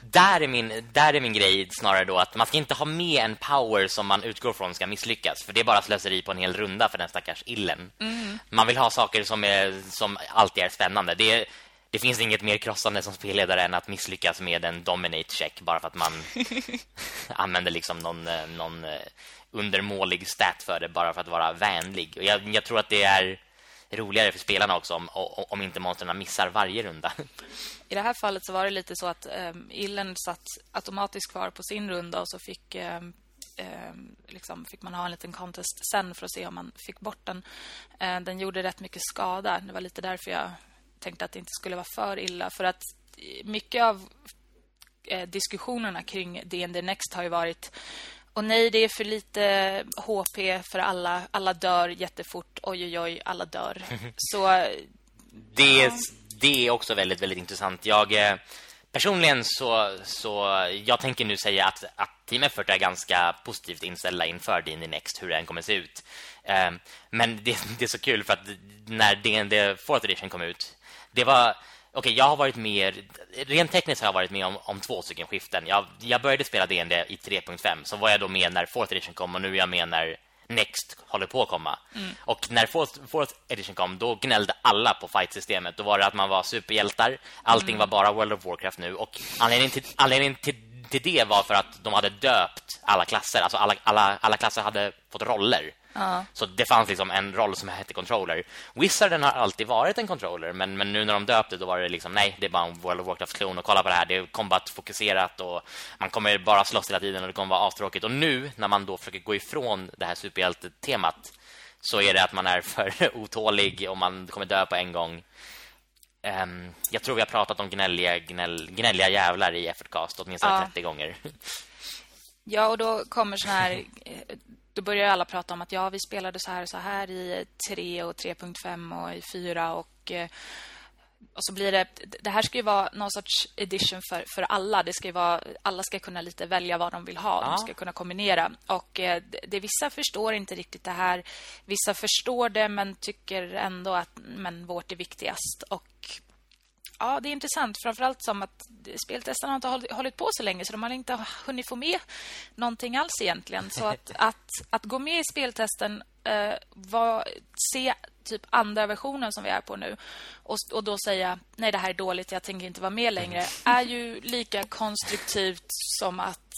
där är min där är min grej snarare då att man ska inte ha med en power som man utgår från ska misslyckas för det är bara slöseri på en hel runda för den stackars illen. Mm. Man vill ha saker som är som alltid är spännande. Det är det finns inget mer krossande som spelledare än att misslyckas med en dominate check bara för att man använder liksom någon, eh, någon eh, undermålig stat för det bara för att vara vänlig. Och jag, jag tror att det är roligare för spelarna också om, om inte monsterna missar varje runda. I det här fallet så var det lite så att um, Illen satt automatiskt kvar på sin runda och så fick um, um, liksom fick man ha en liten contest sen för att se om man fick bort den. Uh, den gjorde rätt mycket skada. Det var lite därför jag tänkte att det inte skulle vara för illa för att mycket av eh, diskussionerna kring D&D Next har ju varit och nej, det är för lite HP för alla. Alla dör jättefort. Oj, oj, oj, alla dör. Så... Det, ja. det är också väldigt, väldigt intressant. Jag... Eh, personligen så, så jag tänker nu säga att, att Team Effort är ganska positivt inställda inför D&D Next, hur den kommer se ut. Eh, men det, det, är så kul för att när D&D 4th edition kom ut, det var Okej, jag har varit med rent tekniskt har jag varit med om, om två stycken skiften. Jag, jag började spela D&D i 3.5 så var jag då med när 4th edition kom och nu är jag med när Next håller på att komma. Mm. Och när 4th edition kom då gnällde alla på fight-systemet. Då var det att man var superhjältar. Allting mm. var bara World of Warcraft nu och anledningen till, anledningen till, till det var för att de hade döpt alla klasser. Alltså alla, alla, alla klasser hade fått roller. Ja. Så det fanns liksom en roll som hette controller. Wizarden har alltid varit en controller, men, men nu när de döpte då var det liksom nej, det är bara en World of Warcraft-klon och kolla på det här, det är combat-fokuserat och man kommer bara slåss hela tiden och det kommer vara astråkigt. Och nu när man då försöker gå ifrån det här superhjälte-temat så är det att man är för otålig och man kommer dö på en gång. Um, jag tror vi har pratat om gnälliga, gnäll, gnälliga jävlar i Effortcast åtminstone ja. 30 gånger. Ja, och då kommer sån här då börjar alla prata om att ja, vi spelade så här och så här i 3 och 3.5 och i 4 och eh, och så blir det det här ska ju vara någon sorts edition för för alla. Det ska vara alla ska kunna lite välja vad de vill ha. Ja. De ska kunna kombinera och eh, det, det vissa förstår inte riktigt det här. Vissa förstår det men tycker ändå att men vårt är viktigast och Ja, det är intressant. Framförallt som att speltestarna inte har hållit på så länge så de har inte hunnit få med någonting alls egentligen. Så att, att, att gå med i speltesten, eh, var, se typ andra versionen som vi är på nu och, och då säga nej det här är dåligt, jag tänker inte vara med längre är ju lika konstruktivt som att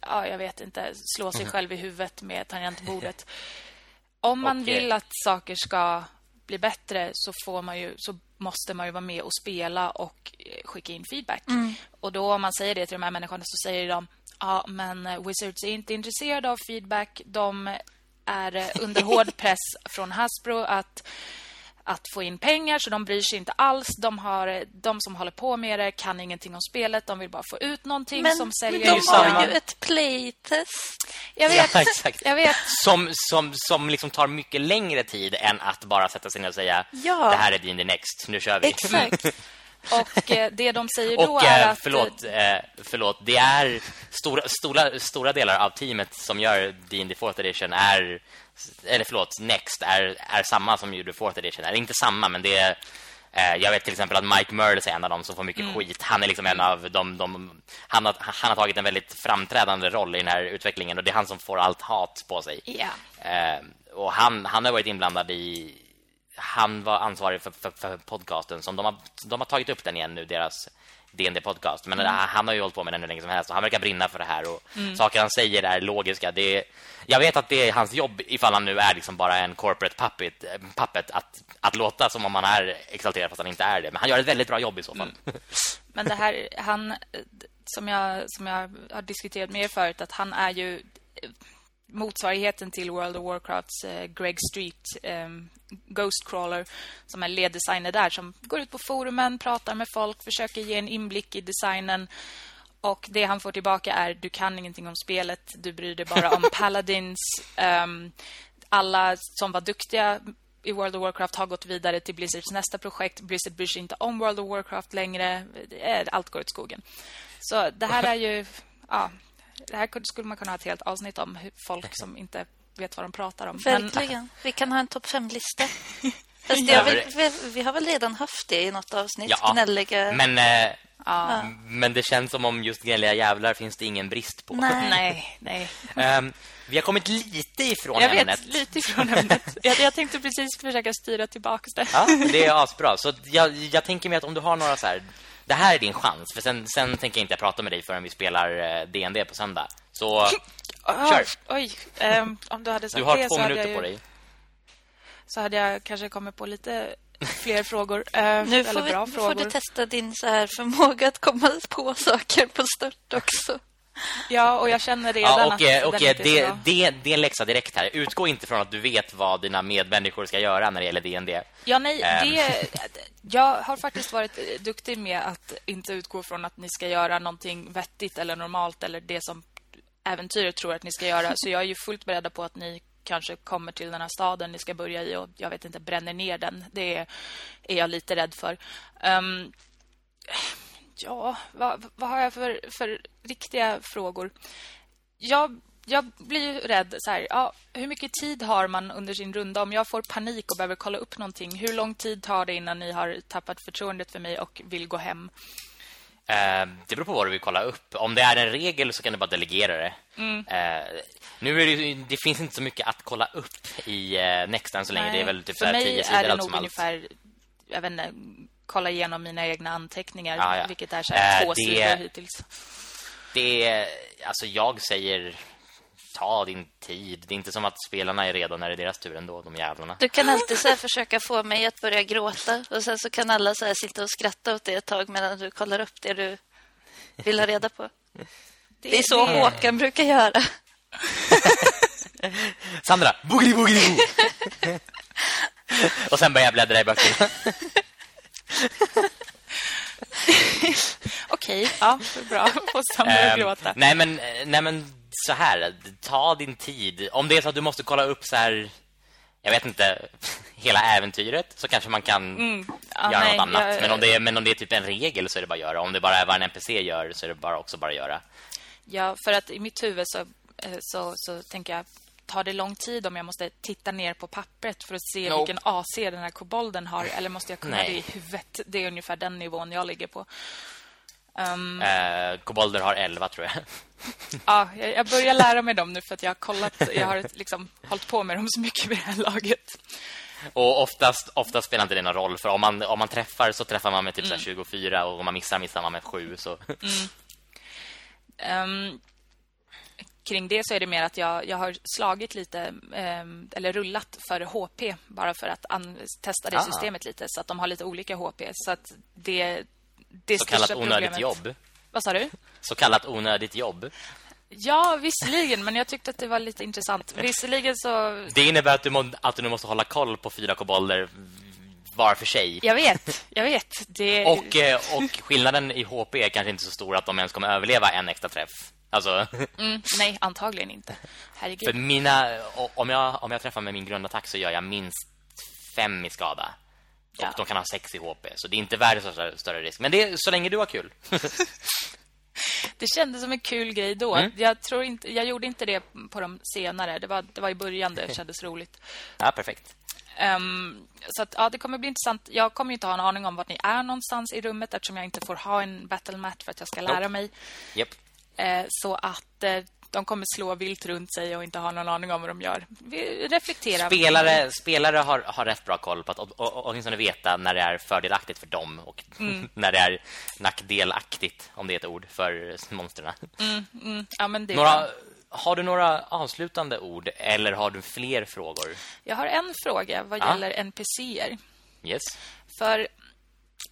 ja, jag vet inte, slå sig själv i huvudet med tangentbordet. Om man okay. vill att saker ska bli bättre så får man ju så måste man ju vara med och spela och eh, skicka in feedback. Mm. Och då om man säger det till de här människorna så säger de ja, men eh, Wizards är inte intresserade av feedback. De är eh, under hård press från Hasbro att att få in pengar så de bryr sig inte alls. De, har, de som håller på med det kan ingenting om spelet. De vill bara få ut någonting men, som säljer. Men de har ju ett playtest. Jag vet. Ja, exakt. Jag vet. Som, som, som liksom tar mycket längre tid än att bara sätta sig ner och säga ja. det här är din next, nu kör vi. Exakt. Och eh, det de säger då och, är eh, att... Förlåt, eh, förlåt, det är stora, stora, stora delar av teamet som gör D&D 4th edition är eller förlåt, Next är, är samma som gjorde 4th edition. Eller inte samma, men det är eh, jag vet till exempel att Mike Merles är en av dem som får mycket mm. skit. Han är liksom en av de, de han, har, han har tagit en väldigt framträdande roll i den här utvecklingen och det är han som får allt hat på sig. Yeah. Eh, och han, han har varit inblandad i han var ansvarig för, för, för podcasten som de har, de har tagit upp den igen nu deras D&D podcast men mm. han har ju hållit på med den hur länge som helst och han verkar brinna för det här och mm. saker han säger är logiska. Det jag vet att det är hans jobb ifall han nu är liksom bara en corporate puppet, puppet att, att låta som om han är exalterad fast han inte är det. Men han gör ett väldigt bra jobb i så fall. Mm. Men det här han som jag som jag har diskuterat med er förut att han är ju motsvarigheten till World of Warcrafts eh, Greg Street eh, Ghostcrawler som är leddesigner där som går ut på forumen, pratar med folk, försöker ge en inblick i designen och det han får tillbaka är du kan ingenting om spelet, du bryr dig bara om Paladins um, alla som var duktiga i World of Warcraft har gått vidare till Blizzards nästa projekt. Blizzard bryr sig inte om World of Warcraft längre. Allt går åt skogen. Så det här är ju... Ja, det här skulle man kunna ha ett helt avsnitt om folk som inte vet vad de pratar om. Verkligen. Men... Vi kan ha en topp fem-lista. ja. vi, vi, har väl redan haft det i något avsnitt. Ja, gnälliga... men, eh, ja. men det känns som om just gnälliga jävlar finns det ingen brist på. Nej, nej. um, vi har kommit lite ifrån jag ämnet. Vet, lite ifrån ämnet. jag, jag tänkte precis försöka styra tillbaka det. Ja, det är asbra. Så jag, jag tänker mig att om du har några så här... Det här är din chans. För sen, sen tänker jag inte prata med dig förrän vi spelar DND eh, på söndag. Så oh, kör. Oj, um, om du hade sagt Du har det, två minuter ju, på dig. Så hade jag kanske kommit på lite fler frågor. Uh, nu får, vi, frågor. får du testa din så här förmåga att komma på saker på stört också. Ja, och jag känner redan ja, och, att och, och det, det, det, det är en läxa direkt här. Utgå inte från att du vet vad dina medmänniskor ska göra när det gäller DND. Ja, nej, um. det, jag har faktiskt varit duktig med att inte utgå från att ni ska göra någonting vettigt eller normalt eller det som äventyret tror att ni ska göra. Så jag är ju fullt beredd på att ni kanske kommer till den här staden ni ska börja i och jag vet inte, bränner ner den. Det är, är jag lite rädd för. Um, ja, vad, vad, har jag för, för riktiga frågor? Jag, jag blir ju rädd så här, ja, hur mycket tid har man under sin runda om jag får panik och behöver kolla upp någonting? Hur lång tid tar det innan ni har tappat förtroendet för mig och vill gå hem? Eh, det beror på vad du vill kolla upp. Om det är en regel så kan du bara delegera det. Mm. Eh, nu det, det finns inte så mycket att kolla upp i eh, Next än så länge. Nej. Det är väl typ För mig är det nog ungefär jag vet inte, kolla igenom mina egna anteckningar ah, ja. vilket är så här, två det, sidor hittills. Det är alltså jag säger ta din tid. Det är inte som att spelarna är redo när det är deras tur ändå, de jävlarna. Du kan alltid så försöka få mig att börja gråta och sen så kan alla så sitta och skratta åt det ett tag medan du kollar upp det du vill ha reda på. Det, det är så det... Håkan brukar göra. Sandra, boogity boogity boo. och sen börjar jag bläddra i böckerna. Okej, ja, bra. Få Sandra att gråta. Nej men, nej men så här, ta din tid. Om det är så att du måste kolla upp så här jag vet inte hela äventyret så kanske man kan mm. ja, göra nej, något annat. Jag, men, om det är, men om det är typ en regel så är det bara att göra. Om det bara är vad en NPC gör så är det bara också bara att göra. Ja, för att i mitt huvud så, eh, så, så tänker jag tar det lång tid om jag måste titta ner på pappret för att se nope. vilken AC den här kobolden har eller måste jag kunna nej. det i huvudet? Det är ungefär den nivån jag ligger på. Um, eh, kobolder har 11 tror jag. ja, jag börjar lära mig dem nu för att jag har kollat jag har liksom hållit på med dem så mycket vid det här laget. Och oftast, oftast spelar inte det någon roll för om man, om man träffar så träffar man med typ mm. 24 och om man missar missar man med 7 så. Mm. Um, kring det så är det mer att jag, jag har slagit lite um, eller rullat för HP bara för att testa det ah. systemet lite så att de har lite olika HP så att det det Så kallat onödigt problemet. jobb. Vad sa du? Så kallat onödigt jobb. Ja, visserligen, men jag tyckte att det var lite intressant. Visserligen så... Det innebär att du, må, att du måste hålla koll på fyra kobolder var för sig. Jag vet, jag vet. Det... Och, eh, och skillnaden i HP är kanske inte så stor att de ens kommer överleva en extra träff. Alltså... Mm, nej, antagligen inte. Herregud. För mina, om jag, om jag träffar med min grundattack så gör jag minst fem i skada. Ja. Och de kan ha 6 i HP. Så det är inte världens större, större risk. Men det är så länge du har kul. det kändes som en kul grej då. Mm. Jag tror inte jag gjorde inte det på de senare. Det var det var i början det kändes roligt. Ja, perfekt. Um, så att, ja, det kommer bli intressant. Jag kommer inte ha en aning om vart ni är någonstans i rummet eftersom jag inte får ha en battle mat för att jag ska lära nope. mig. Yep. Uh, så att uh, de kommer slå vilt runt sig och inte ha någon aning om vad de gör. Vi reflekterar. Spelare, spelare har, har rätt bra koll på att åtminstone veta när det är fördelaktigt för dem och mm. när det är nackdelaktigt, om det är ett ord, för monsterna. Mm, mm. Ja, men det några, har du några avslutande ord eller har du fler frågor? Jag har en fråga vad ah. gäller NPCer. Yes. För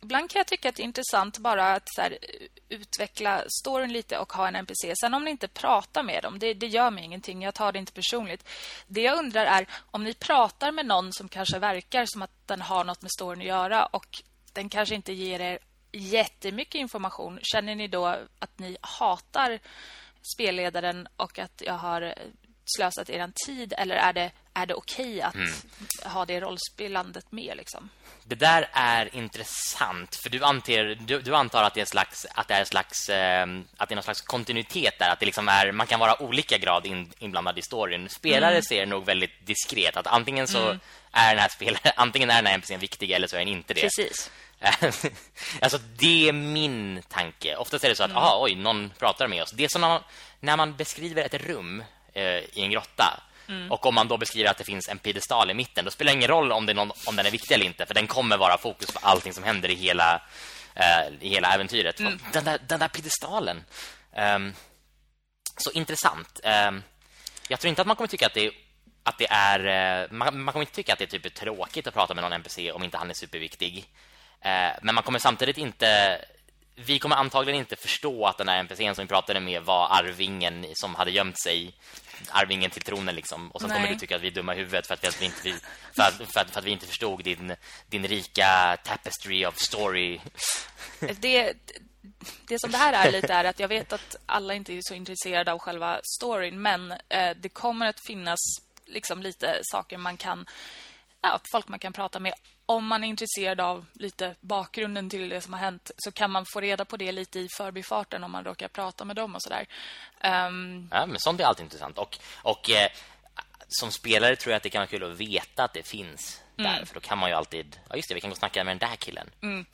ibland kan jag tycka att det är intressant bara att så här, utveckla storyn lite och ha en NPC. Sen om ni inte pratar med dem, det, det gör mig ingenting. Jag tar det inte personligt. Det jag undrar är om ni pratar med någon som kanske verkar som att den har något med storyn att göra och den kanske inte ger er jättemycket information. Känner ni då att ni hatar spelledaren och att jag har slösat er tid eller är det, är det okej att ha det rollspelandet med liksom? Det där är intressant för du antar du, du antar att det är slags att det är slags eh, att det är någon slags kontinuitet där att det liksom är man kan vara olika grad in, inblandad i storyn. Spelare ser nog väldigt diskret att antingen så är den här spelaren antingen är den här NPC:n viktig eller så är den inte det. Precis. alltså det är min tanke. Oftast är det så att aha, oj, någon pratar med oss. Det är som när man, när man beskriver ett rum i en grotta. Och om man då beskriver att det finns en piedestal i mitten, då spelar det ingen roll om det är någon, om den är viktig eller inte, för den kommer vara fokus på allting som händer i hela eh, i hela äventyret. Den där den där piedestalen. Ehm, så intressant. Ehm, jag tror inte att man kommer tycka att det att det är eh, man, man kommer inte tycka att det är typ tråkigt att prata med någon NPC om inte han är superviktig. Eh, men man kommer samtidigt inte vi kommer antagligen inte förstå att den här NPC:n som vi pratade med var arvingen som hade gömt sig arvingen till tronen liksom och kommer Nej. du tycka att vi är dumma i huvudet för att vi, att vi inte för, att, för, att, för att vi inte förstod din din rika tapestry of story. det, det som det här är lite är att jag vet att alla inte är så intresserade av själva storyn men eh, det kommer att finnas liksom lite saker man kan ja, folk man kan prata med om man är intresserad av lite bakgrunden till det som har hänt så kan man få reda på det lite i förbifarten om man råkar prata med dem och sådär. Um, Ja, men sånt är alltid intressant. Och och eh, som spelare tror jag att det kan vara kul att veta att det finns där för då kan man ju alltid ja just det vi kan gå och snacka med den där killen.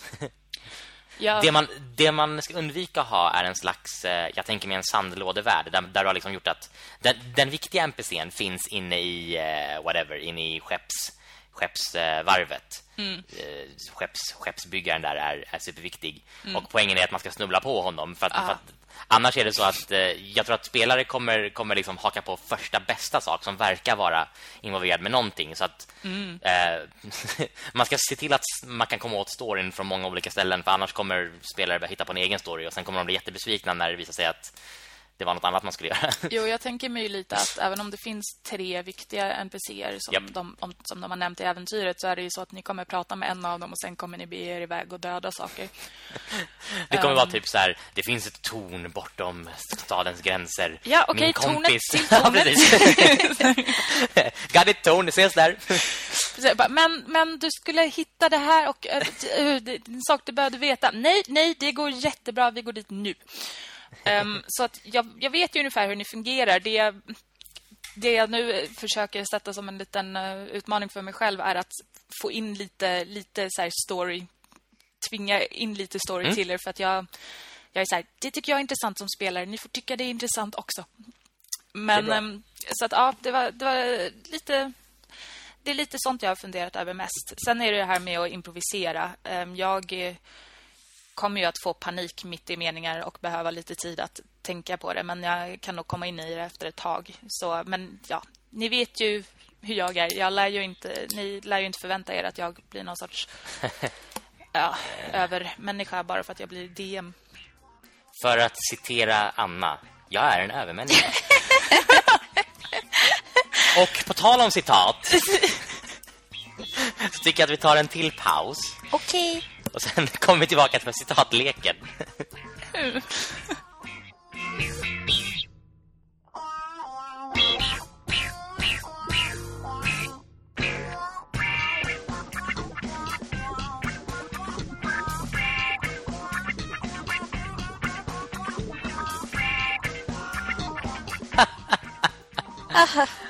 ja, Det man, det man ska undvika att ha är en slags, eh, jag tänker mig en sandlådevärld där, där du har liksom gjort att den, den viktiga NPCn finns inne i eh, whatever, inne i skepps skeppsvarvet. Eh, skepps, skeppsbyggaren där är, är superviktig. Och poängen är att man ska snubbla på honom för att, för att annars är det så att eh, jag tror att spelare kommer kommer liksom haka på första bästa sak som verkar vara involverad med någonting. Så att eh, man ska se till att man kan komma åt storyn från många olika ställen för annars kommer spelare börja hitta på en egen story och sen kommer de bli jättebesvikna när det visar sig att det var något annat man skulle göra. Jo, jag tänker mig ju lite att även om det finns tre viktiga NPCer som, Japp. de, om, som de har nämnt i äventyret så är det ju så att ni kommer prata med en av dem och sen kommer ni bege er iväg och döda saker. Det kommer vara typ så här det finns ett torn bortom stadens gränser. Ja, okej, tornet kompis. till Ja, tornet. Got it, torn, ses där. Men, men du skulle hitta det här och det är en sak du behövde veta. Nej, nej, det går jättebra. Vi går dit nu. Ehm, så att jag, jag vet ju ungefär hur ni fungerar. Det, jag- det jag nu försöker sätta som en liten eh, utmaning för mig själv är att få in lite, lite så här story. Tvinga in lite story till er för att jag, jag är så här, det tycker jag är intressant som spelare. Ni får tycka det är intressant också. Men ehm, så att ja, det var, det var lite det är lite sånt jag har funderat över mest. Sen är det det här med att improvisera. Ehm, Jag kommer ju att få panik mitt i meningar och behöva lite tid att tänka på det. Men jag kan nog komma in i det efter ett tag. Så, men ja, ni vet ju hur jag är. Jag lär ju inte, ni lär ju inte förvänta er att jag blir någon sorts ja, övermänniska bara för att jag blir DM. För att citera Anna, jag är en övermänniska. Och på tal om citat så tycker jag att vi tar en till paus Okej. Och sen kommer vi tillbaka till citatleken.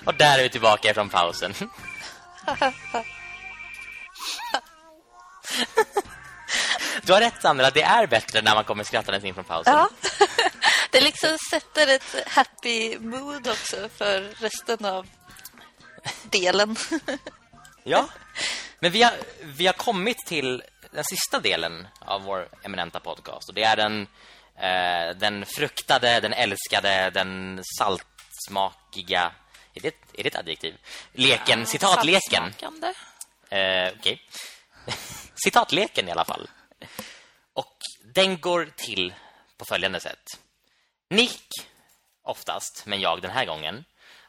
Och där är vi tillbaka från pausen. Du har rätt Sandra, det är bättre när man kommer skrattandes in från pausen. Ja. Det liksom sätter ett happy mood också för resten av delen. Ja. Men vi har, vi har kommit till den sista delen av vår eminenta podcast och det är den eh, den fruktade, den älskade, den saltsmakiga är det, är det ett adjektiv? Leken, citatleken. Saltsmakande. Eh, Okej. Citatleken i alla fall. Och den går till på följande sätt. Nick, oftast, men jag den här gången,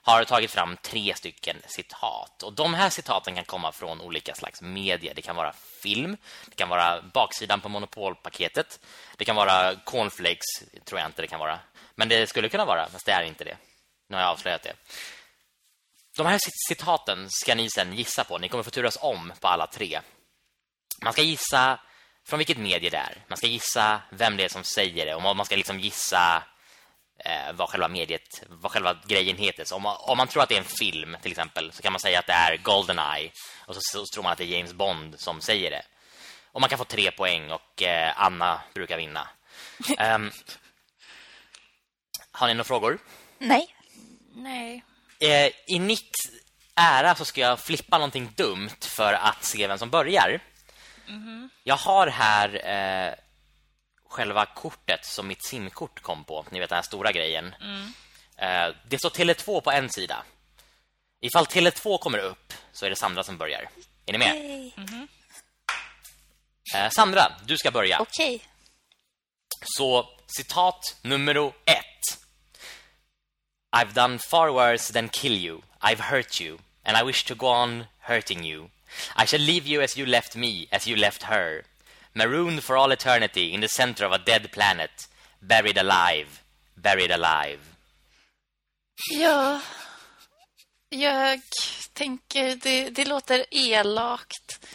har tagit fram tre stycken citat. Och de här citaten kan komma från olika slags medier. Det kan vara film, det kan vara baksidan på monopolpaketet, det kan vara cornflakes, tror jag inte det kan vara. Men det skulle kunna vara, fast det är inte det. Nu har jag avslöjat det. De här citaten ska ni sen gissa på. Ni kommer få turas om på alla tre. Man ska gissa från vilket medie det är. Man ska gissa vem det är som säger det. Och man ska liksom gissa eh, vad själva mediet, vad själva grejen heter. Så om, man, om man tror att det är en film till exempel så kan man säga att det är Goldeneye. Och så, så tror man att det är James Bond som säger det. Och man kan få tre poäng och eh, Anna brukar vinna. um, har ni några frågor? Nej. Nej. Eh, I Nicks ära så ska jag flippa någonting dumt för att se vem som börjar. Mm. Jag har här eh, själva kortet som mitt simkort kom på. Ni vet den här stora grejen. Mm. Eh, det står Tele2 på en sida. Ifall Tele2 kommer upp så är det Sandra som börjar. Är ni med? Mm. Eh, Sandra, du ska börja. Okej. Okay. Så citat nummer ett. I've done far worse than kill you. I've hurt you, and I wish to go on hurting you. I shall leave you as you left me, as you left her. Marooned for all eternity in the center of a dead planet. Buried alive. Buried alive. Ja, jag tänker det, det låter elakt.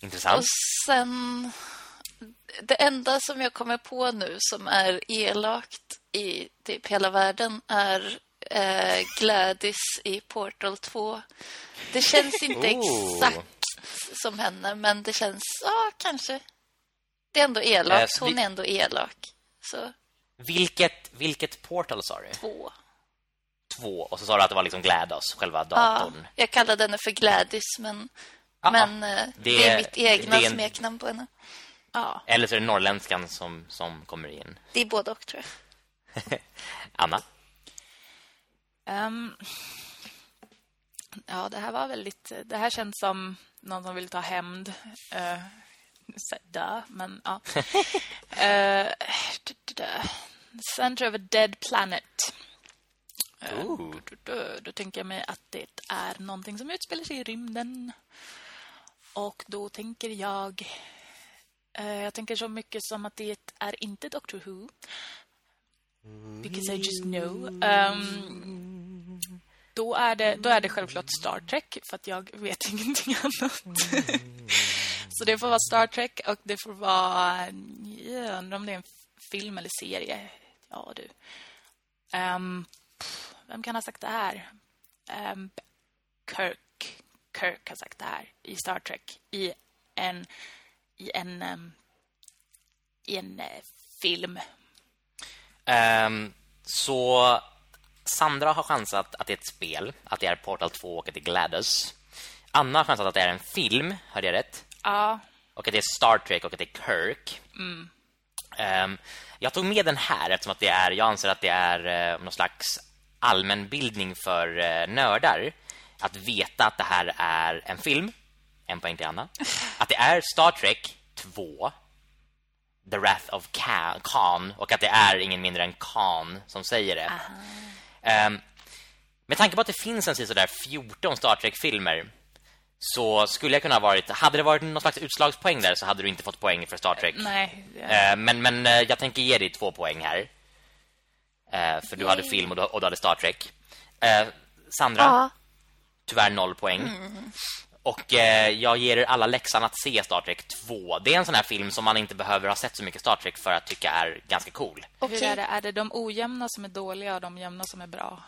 Intressant. Och sen det enda som jag kommer på nu som är elakt i typ hela världen är eh, Gladys i Portal 2. Det känns inte oh. exakt som henne, men det känns, ja, kanske. Det är ändå elakt. Hon är ändå elak. Så. Vilket, vilket Portal sa du? Två. Två, och så sa du att det var liksom Glados, själva datorn. Ja, jag kallade henne för Gladys, men, ah, men det, eh, det, är mitt egna är en... smeknamn på henne. Ja. Eller så är det norrländskan som, som kommer in. Det är både och, tror jag. Anna? Um, ja, det här var väldigt... Det här känns som någon som vill ta hämnd. Uh, dö, men ja. uh, Center of a Dead Planet. Uh, då, då, då, tänker jag mig att det är någonting som utspelar sig i rymden. Och då tänker jag Uh, jag tänker så mycket som att det är inte Doctor Who. Because I just know. Um, då, är det, då är det självklart Star Trek för att jag vet ingenting annat. så det får vara Star Trek och det får vara... Jag undrar om det är en film eller serie. Ja, du. Um, vem kan ha sagt det här? Um, Kirk. Kirk har sagt det här i Star Trek. I en i en, um, i en uh, film. Så Sandra har chansat att det är ett spel, att det är Portal 2 och att det är GLaDOS. Anna har chansat att det är en film, hörde jag rätt? Ja. Och att det är Star Trek och att det är Kirk. Mm. Um, jag tog med den här eftersom att det är, jag anser att det är uh, någon slags allmänbildning för uh, nördar att veta att det här är en film en poäng till Anna. Att det är Star Trek 2 The Wrath of Khan och att det är ingen mindre än Khan som säger det. Um, med tanke på att det finns en sådär 14 Star Trek-filmer så skulle jag kunna ha varit hade det varit någon slags utslagspoäng där så hade du inte fått poäng för Star Trek. Nej. Uh, men men uh, jag tänker ge dig två poäng här. Uh, för du Yay. hade film och du, och du hade Star Trek. Sandra. Ja. Tyvärr noll poäng. Mm. Och eh, jag ger er alla läxan att se Star Trek 2. Det är en sån här film som man inte behöver ha sett så mycket Star Trek för att tycka är ganska cool. Och hur är det? Är det de ojämna som är dåliga och de jämna som är bra?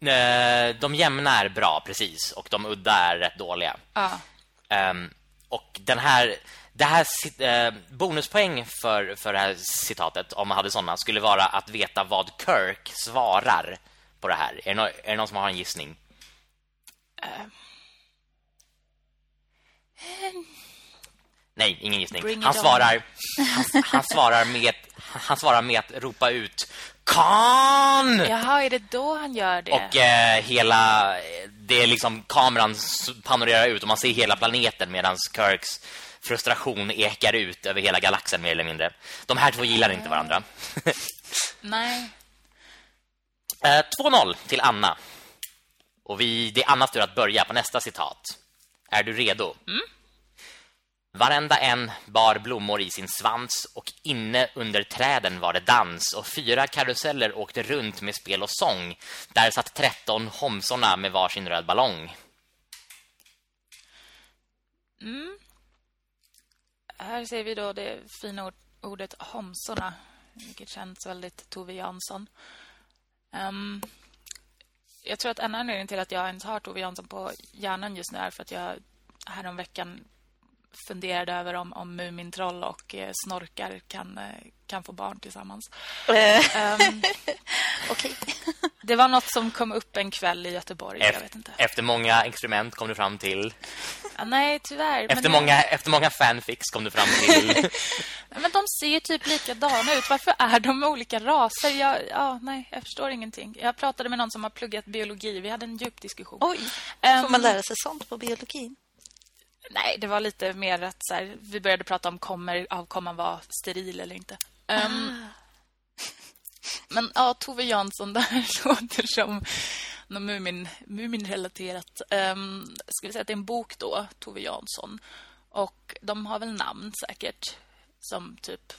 Eh, de jämna är bra, precis. Och de udda är rätt dåliga. Ja. Um, och den här... Det här eh, bonuspoäng för, för det här citatet, om man hade sådana, skulle vara att veta vad Kirk svarar på det här. Är det, no är det någon som har en gissning? Nej, ingen gissning. Han svarar, han, han, svarar med han svarar med att ropa ut Khan! Jaha, är det då han gör det? Och eh, hela det är liksom kameran panorerar ut och man ser hela planeten medan Kirks frustration ekar ut över hela galaxen mer eller mindre. De här två gillar inte varandra. Nej. Eh, 2-0 till Anna. Och vi, det är Annas tur att börja på nästa citat. Är du redo? Mm. Varenda en bar blommor i sin svans och inne under träden var det dans och fyra karuseller åkte runt med spel och sång. Där satt tretton homsorna med varsin röd ballong. Här ser vi då det fina ord, ordet homsorna, vilket känns väldigt Tove Jansson. Ehm, jag tror att en anledning till att jag ens har Tove Jansson på hjärnan just nu är för att jag häromveckan funderade över om, om Mumintroll och eh, Snorkar kan, eh, kan få barn tillsammans. Ehm, Okej. det var något som kom upp en kväll i Göteborg, jag vet inte. Efter många experiment kom du fram till Ja, nej, tyvärr. men Efter jag- många, efter många fanfics kom du fram till Men de ser ju typ likadana ut. Varför är de olika raser? Jag, ja, nej, jag förstår ingenting. Jag pratade med någon som har pluggat biologi. Vi hade en djup diskussion. Oj, Ehm, får man lära sig sånt på biologin? Nej, det var lite mer att så här, vi började prata om kommer avkomman vara steril eller inte. Ehm, Men ja, Tove Jansson där låter som något Mumin, Mumin-relaterat. Um, ska vi säga att det är en bok då, Tove Jansson. Och de har väl namn säkert som typ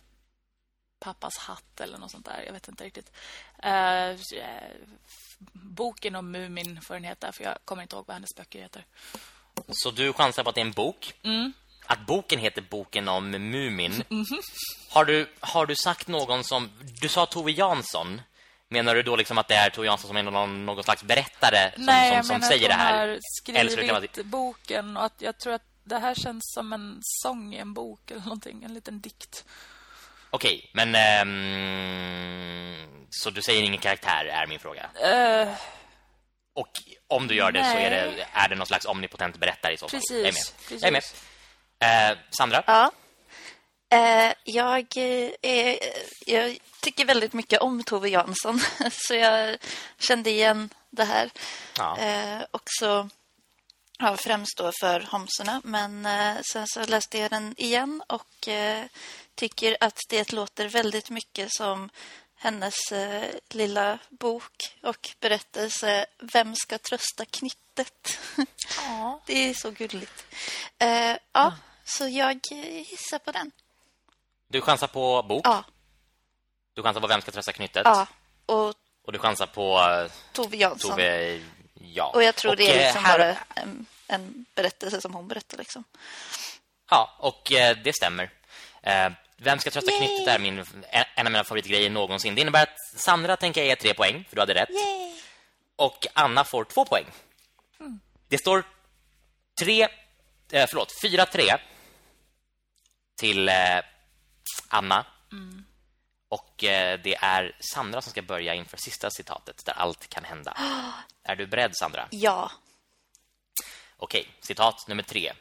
Pappas hatt eller något sånt där. Jag vet inte riktigt. Eh, boken om Mumin får den heta, för jag kommer inte ihåg vad hennes böcker heter. Så du chansar på att det är en bok Mm. Att boken heter Boken om Mumin har, du, har du sagt någon som Du sa Tove Jansson Menar du då liksom att det är Tove Jansson som är någon, någon slags berättare som, Nej, som, jag som menar säger det att hon här? har Eller så det kan vara- skrivit boken och att jag tror att det här känns som en sång i en bok eller någonting, en liten dikt. Okej, men ehm, Så du säger ingen karaktär är min fråga Eh, Och om du gör det så är det, är det någon slags omnipotent berättare i så fall Precis, Jag är med, precis. jag är med. Eh, Sandra? Ja. Eh, jag, eh, är, jag tycker väldigt mycket om Tove Jansson. Så jag kände igen det här. Ja. Eh, också ja, främst då för homsorna. Men eh, sen så läste jag den igen och eh, tycker att det låter väldigt mycket som hennes eh, lilla bok och berättelse Vem ska trösta knyttet? ja. Det är så gulligt. Eh, ja, så jag gissar på den. Du chansar på bok Ja, Du chansar på Vem ska trösta knyttet ja. Och Och du chansar på eh, Tove Jansson. Tove Ja Och jag tror det är eh, liksom här- bara en, en berättelse som hon berättar. Liksom. Ja, och eh, det stämmer. Vem ska trösta Yay! knyttet är min, en, av mina favoritgrejer någonsin. Det innebär att Sandra tänker jag ge tre poäng, för du hade rätt. Yay! Och Anna får två poäng. Det står tre, eh, förlåt, fyra tre till eh, Anna. Och eh, det är Sandra som ska börja inför sista citatet, där allt kan hända. är du beredd, Sandra? Ja. Okej, citat nummer tre.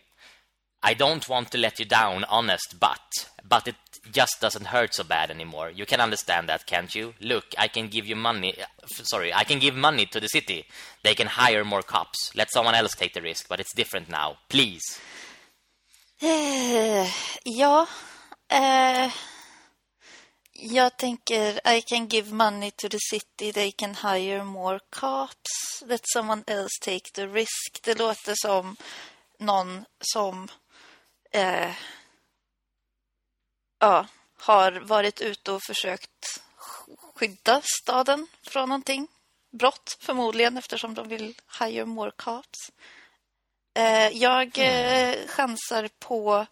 I don't want to let you down, honest, but but it just doesn't hurt so bad anymore. You can understand that, can't you? Look, I can give you money. Sorry, I can give money to the city. They can hire more cops. Let someone else take the risk, but it's different now. Please. Eh, ja. Uh, jag tänker I can give money to the city. They can hire more cops. Let someone else take the risk. Det låter som någon som uh, ja, har varit ute och försökt sk- skydda staden från någonting. Brott förmodligen eftersom de vill hire more cops. Eh, jag eh, chansar på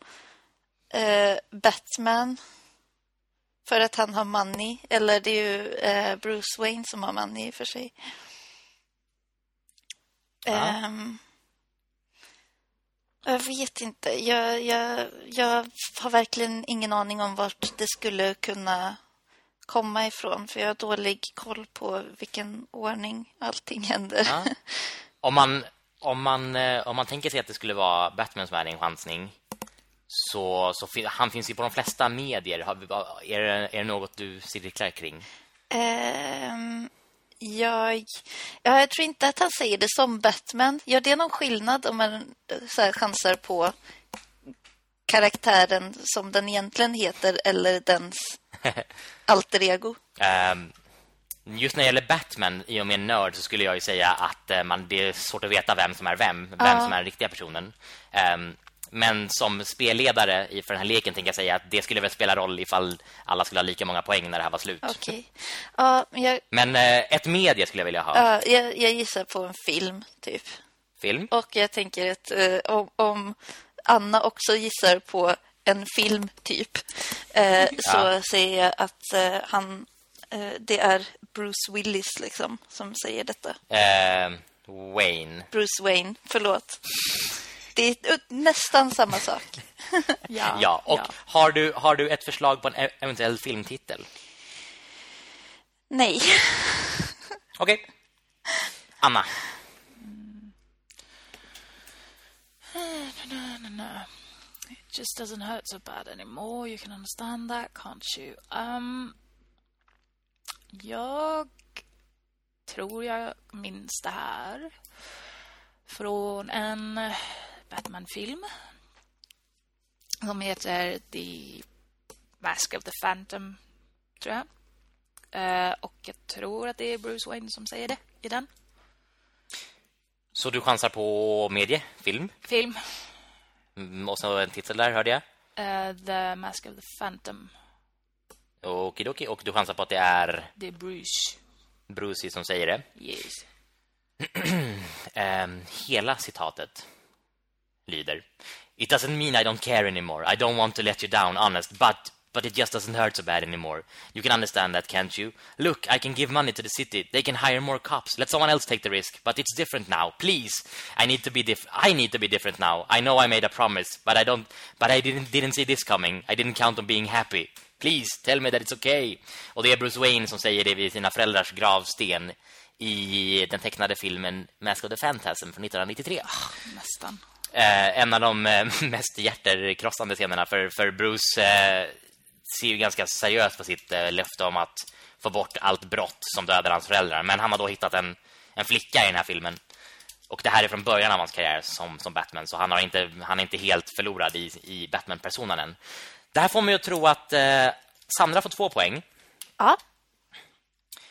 eh, Batman. För att han har money. Eller det är ju eh, Bruce Wayne som har money i och för sig. Ja. Ehm, jag vet inte. Jag, jag, jag har verkligen ingen aning om vart det skulle kunna komma ifrån. För jag har dålig koll på vilken ordning allting händer. Ja. Om man om man eh, om man tänker sig att det skulle vara Batman som är en chansning så så fin- han finns ju på de flesta medier. Har, vi- är det, är det något du cirklar kring? Ehm, jag, ja, jag tror inte att han säger det som Batman. Gör det någon skillnad om man så chansar på karaktären som den egentligen heter eller dens alter ego? Ehm, just när det gäller Batman i och med nörd så skulle jag ju säga att eh, man, det är svårt att veta vem som är vem, vem Ja. som är den riktiga personen. Ehm, Men som spelledare i för den här leken tänker jag säga att det skulle väl spela roll ifall alla skulle ha lika många poäng när det här var slut. Okej. Ja, men jag, Men eh, ett medie skulle jag vilja ha. ja, jag, jag gissar på en film, typ. Film. Och jag tänker att eh, om, om Anna också gissar på en film, typ, eh, så säger jag att han, det är Bruce Willis, liksom, som säger detta. Wayne. Bruce Wayne, förlåt. Det är nästan samma sak. Ja, Ja, och Har, du, har du ett förslag på en e- eventuell filmtitel? Nej. Okej. Anna. No, no, no. It just doesn't hurt so bad anymore. You can understand that, can't you? Um, jag tror jag minns det här från en Batman-film som heter The Mask of the Phantom, tror jag. Eh, och jag tror att det är Bruce Wayne som säger det i den. Så du chansar på medie, film. Film. Mm, Och så en titel där, hörde jag. Eh, the Mask of the Phantom. Okidoki. Och du chansar på att det är Det är Bruce. Brucey som säger det. Yes. Ehm, hela citatet lyder It doesn't mean I don't care anymore. I don't want to let you down, honest, but but it just doesn't hurt so bad anymore. You can understand that, can't you? Look, I can give money to the city. They can hire more cops. Let someone else take the risk. But it's different now. Please. I need to be diff I need to be different now. I know I made a promise, but I don't but I didn't didn't see this coming. I didn't count on being happy. Please tell me that it's okay. Och det är Bruce Wayne som säger det vid sina föräldrars gravsten i den tecknade filmen Mask of the Phantasm från 1993. Ah, nästan. Eh, en av de eh, mest hjärterkrossande scenerna för, för Bruce eh, ser ju ganska seriöst på sitt eh, löfte om att få bort allt brott som dödar hans föräldrar. Men han har då hittat en, en flicka i den här filmen. Och det här är från början av hans karriär som, som Batman. Så han, har inte, han är inte helt förlorad i, i Batman-personen än. Det här får mig att tro att eh, Sandra får två poäng. Ja.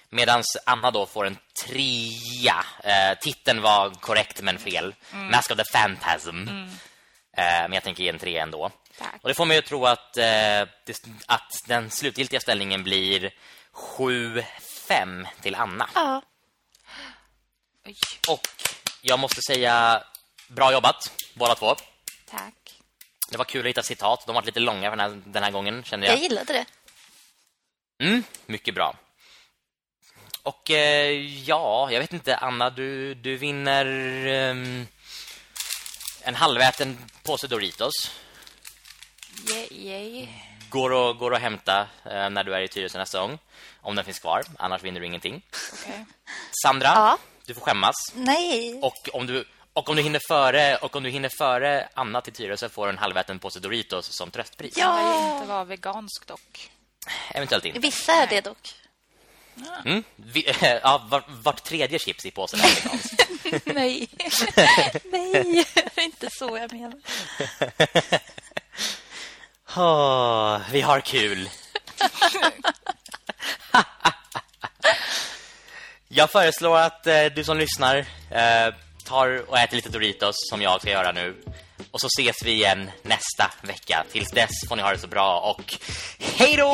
Medan Anna då får en trea. Eh, titeln var korrekt men fel. Mask of the Phantasm. Eh, men jag tänker ge en trea ändå. Tack. Och det får mig att tro att, eh, det, att den slutgiltiga ställningen blir 7-5 till Anna. Ja. Oj, Och jag måste säga bra jobbat, båda två. tack. Det var kul att hitta citat. De var lite långa den här, den här gången, kände jag. Jag gillade det. Mm, mycket bra. Och eh, ja, jag vet inte, Anna, du, du vinner ehm, en halväten påse Doritos. Yay, yay. Går att, går att hämta eh, när du är i Tyresö nästa gång. Om den finns kvar, annars vinner du ingenting. Okej. Sandra, Ja. du får skämmas. Nej. Och om du, och om du hinner före och om du hinner före Anna till Tyresö får du en halväten påse Doritos som tröstpris. Det var Ja. inte vara vegansk dock. Eventuellt inte. Vissa är det dock. Mm. Vi, ja, vart, vart tredje chips i påsen är. Nej. Nej. Det är inte så jag menar. Åh, vi har kul. jag föreslår att eh, du som lyssnar eh, tar och äter lite Doritos som jag ska göra nu. Och så ses vi igen nästa vecka. Tills dess får ni ha det så bra och hej då!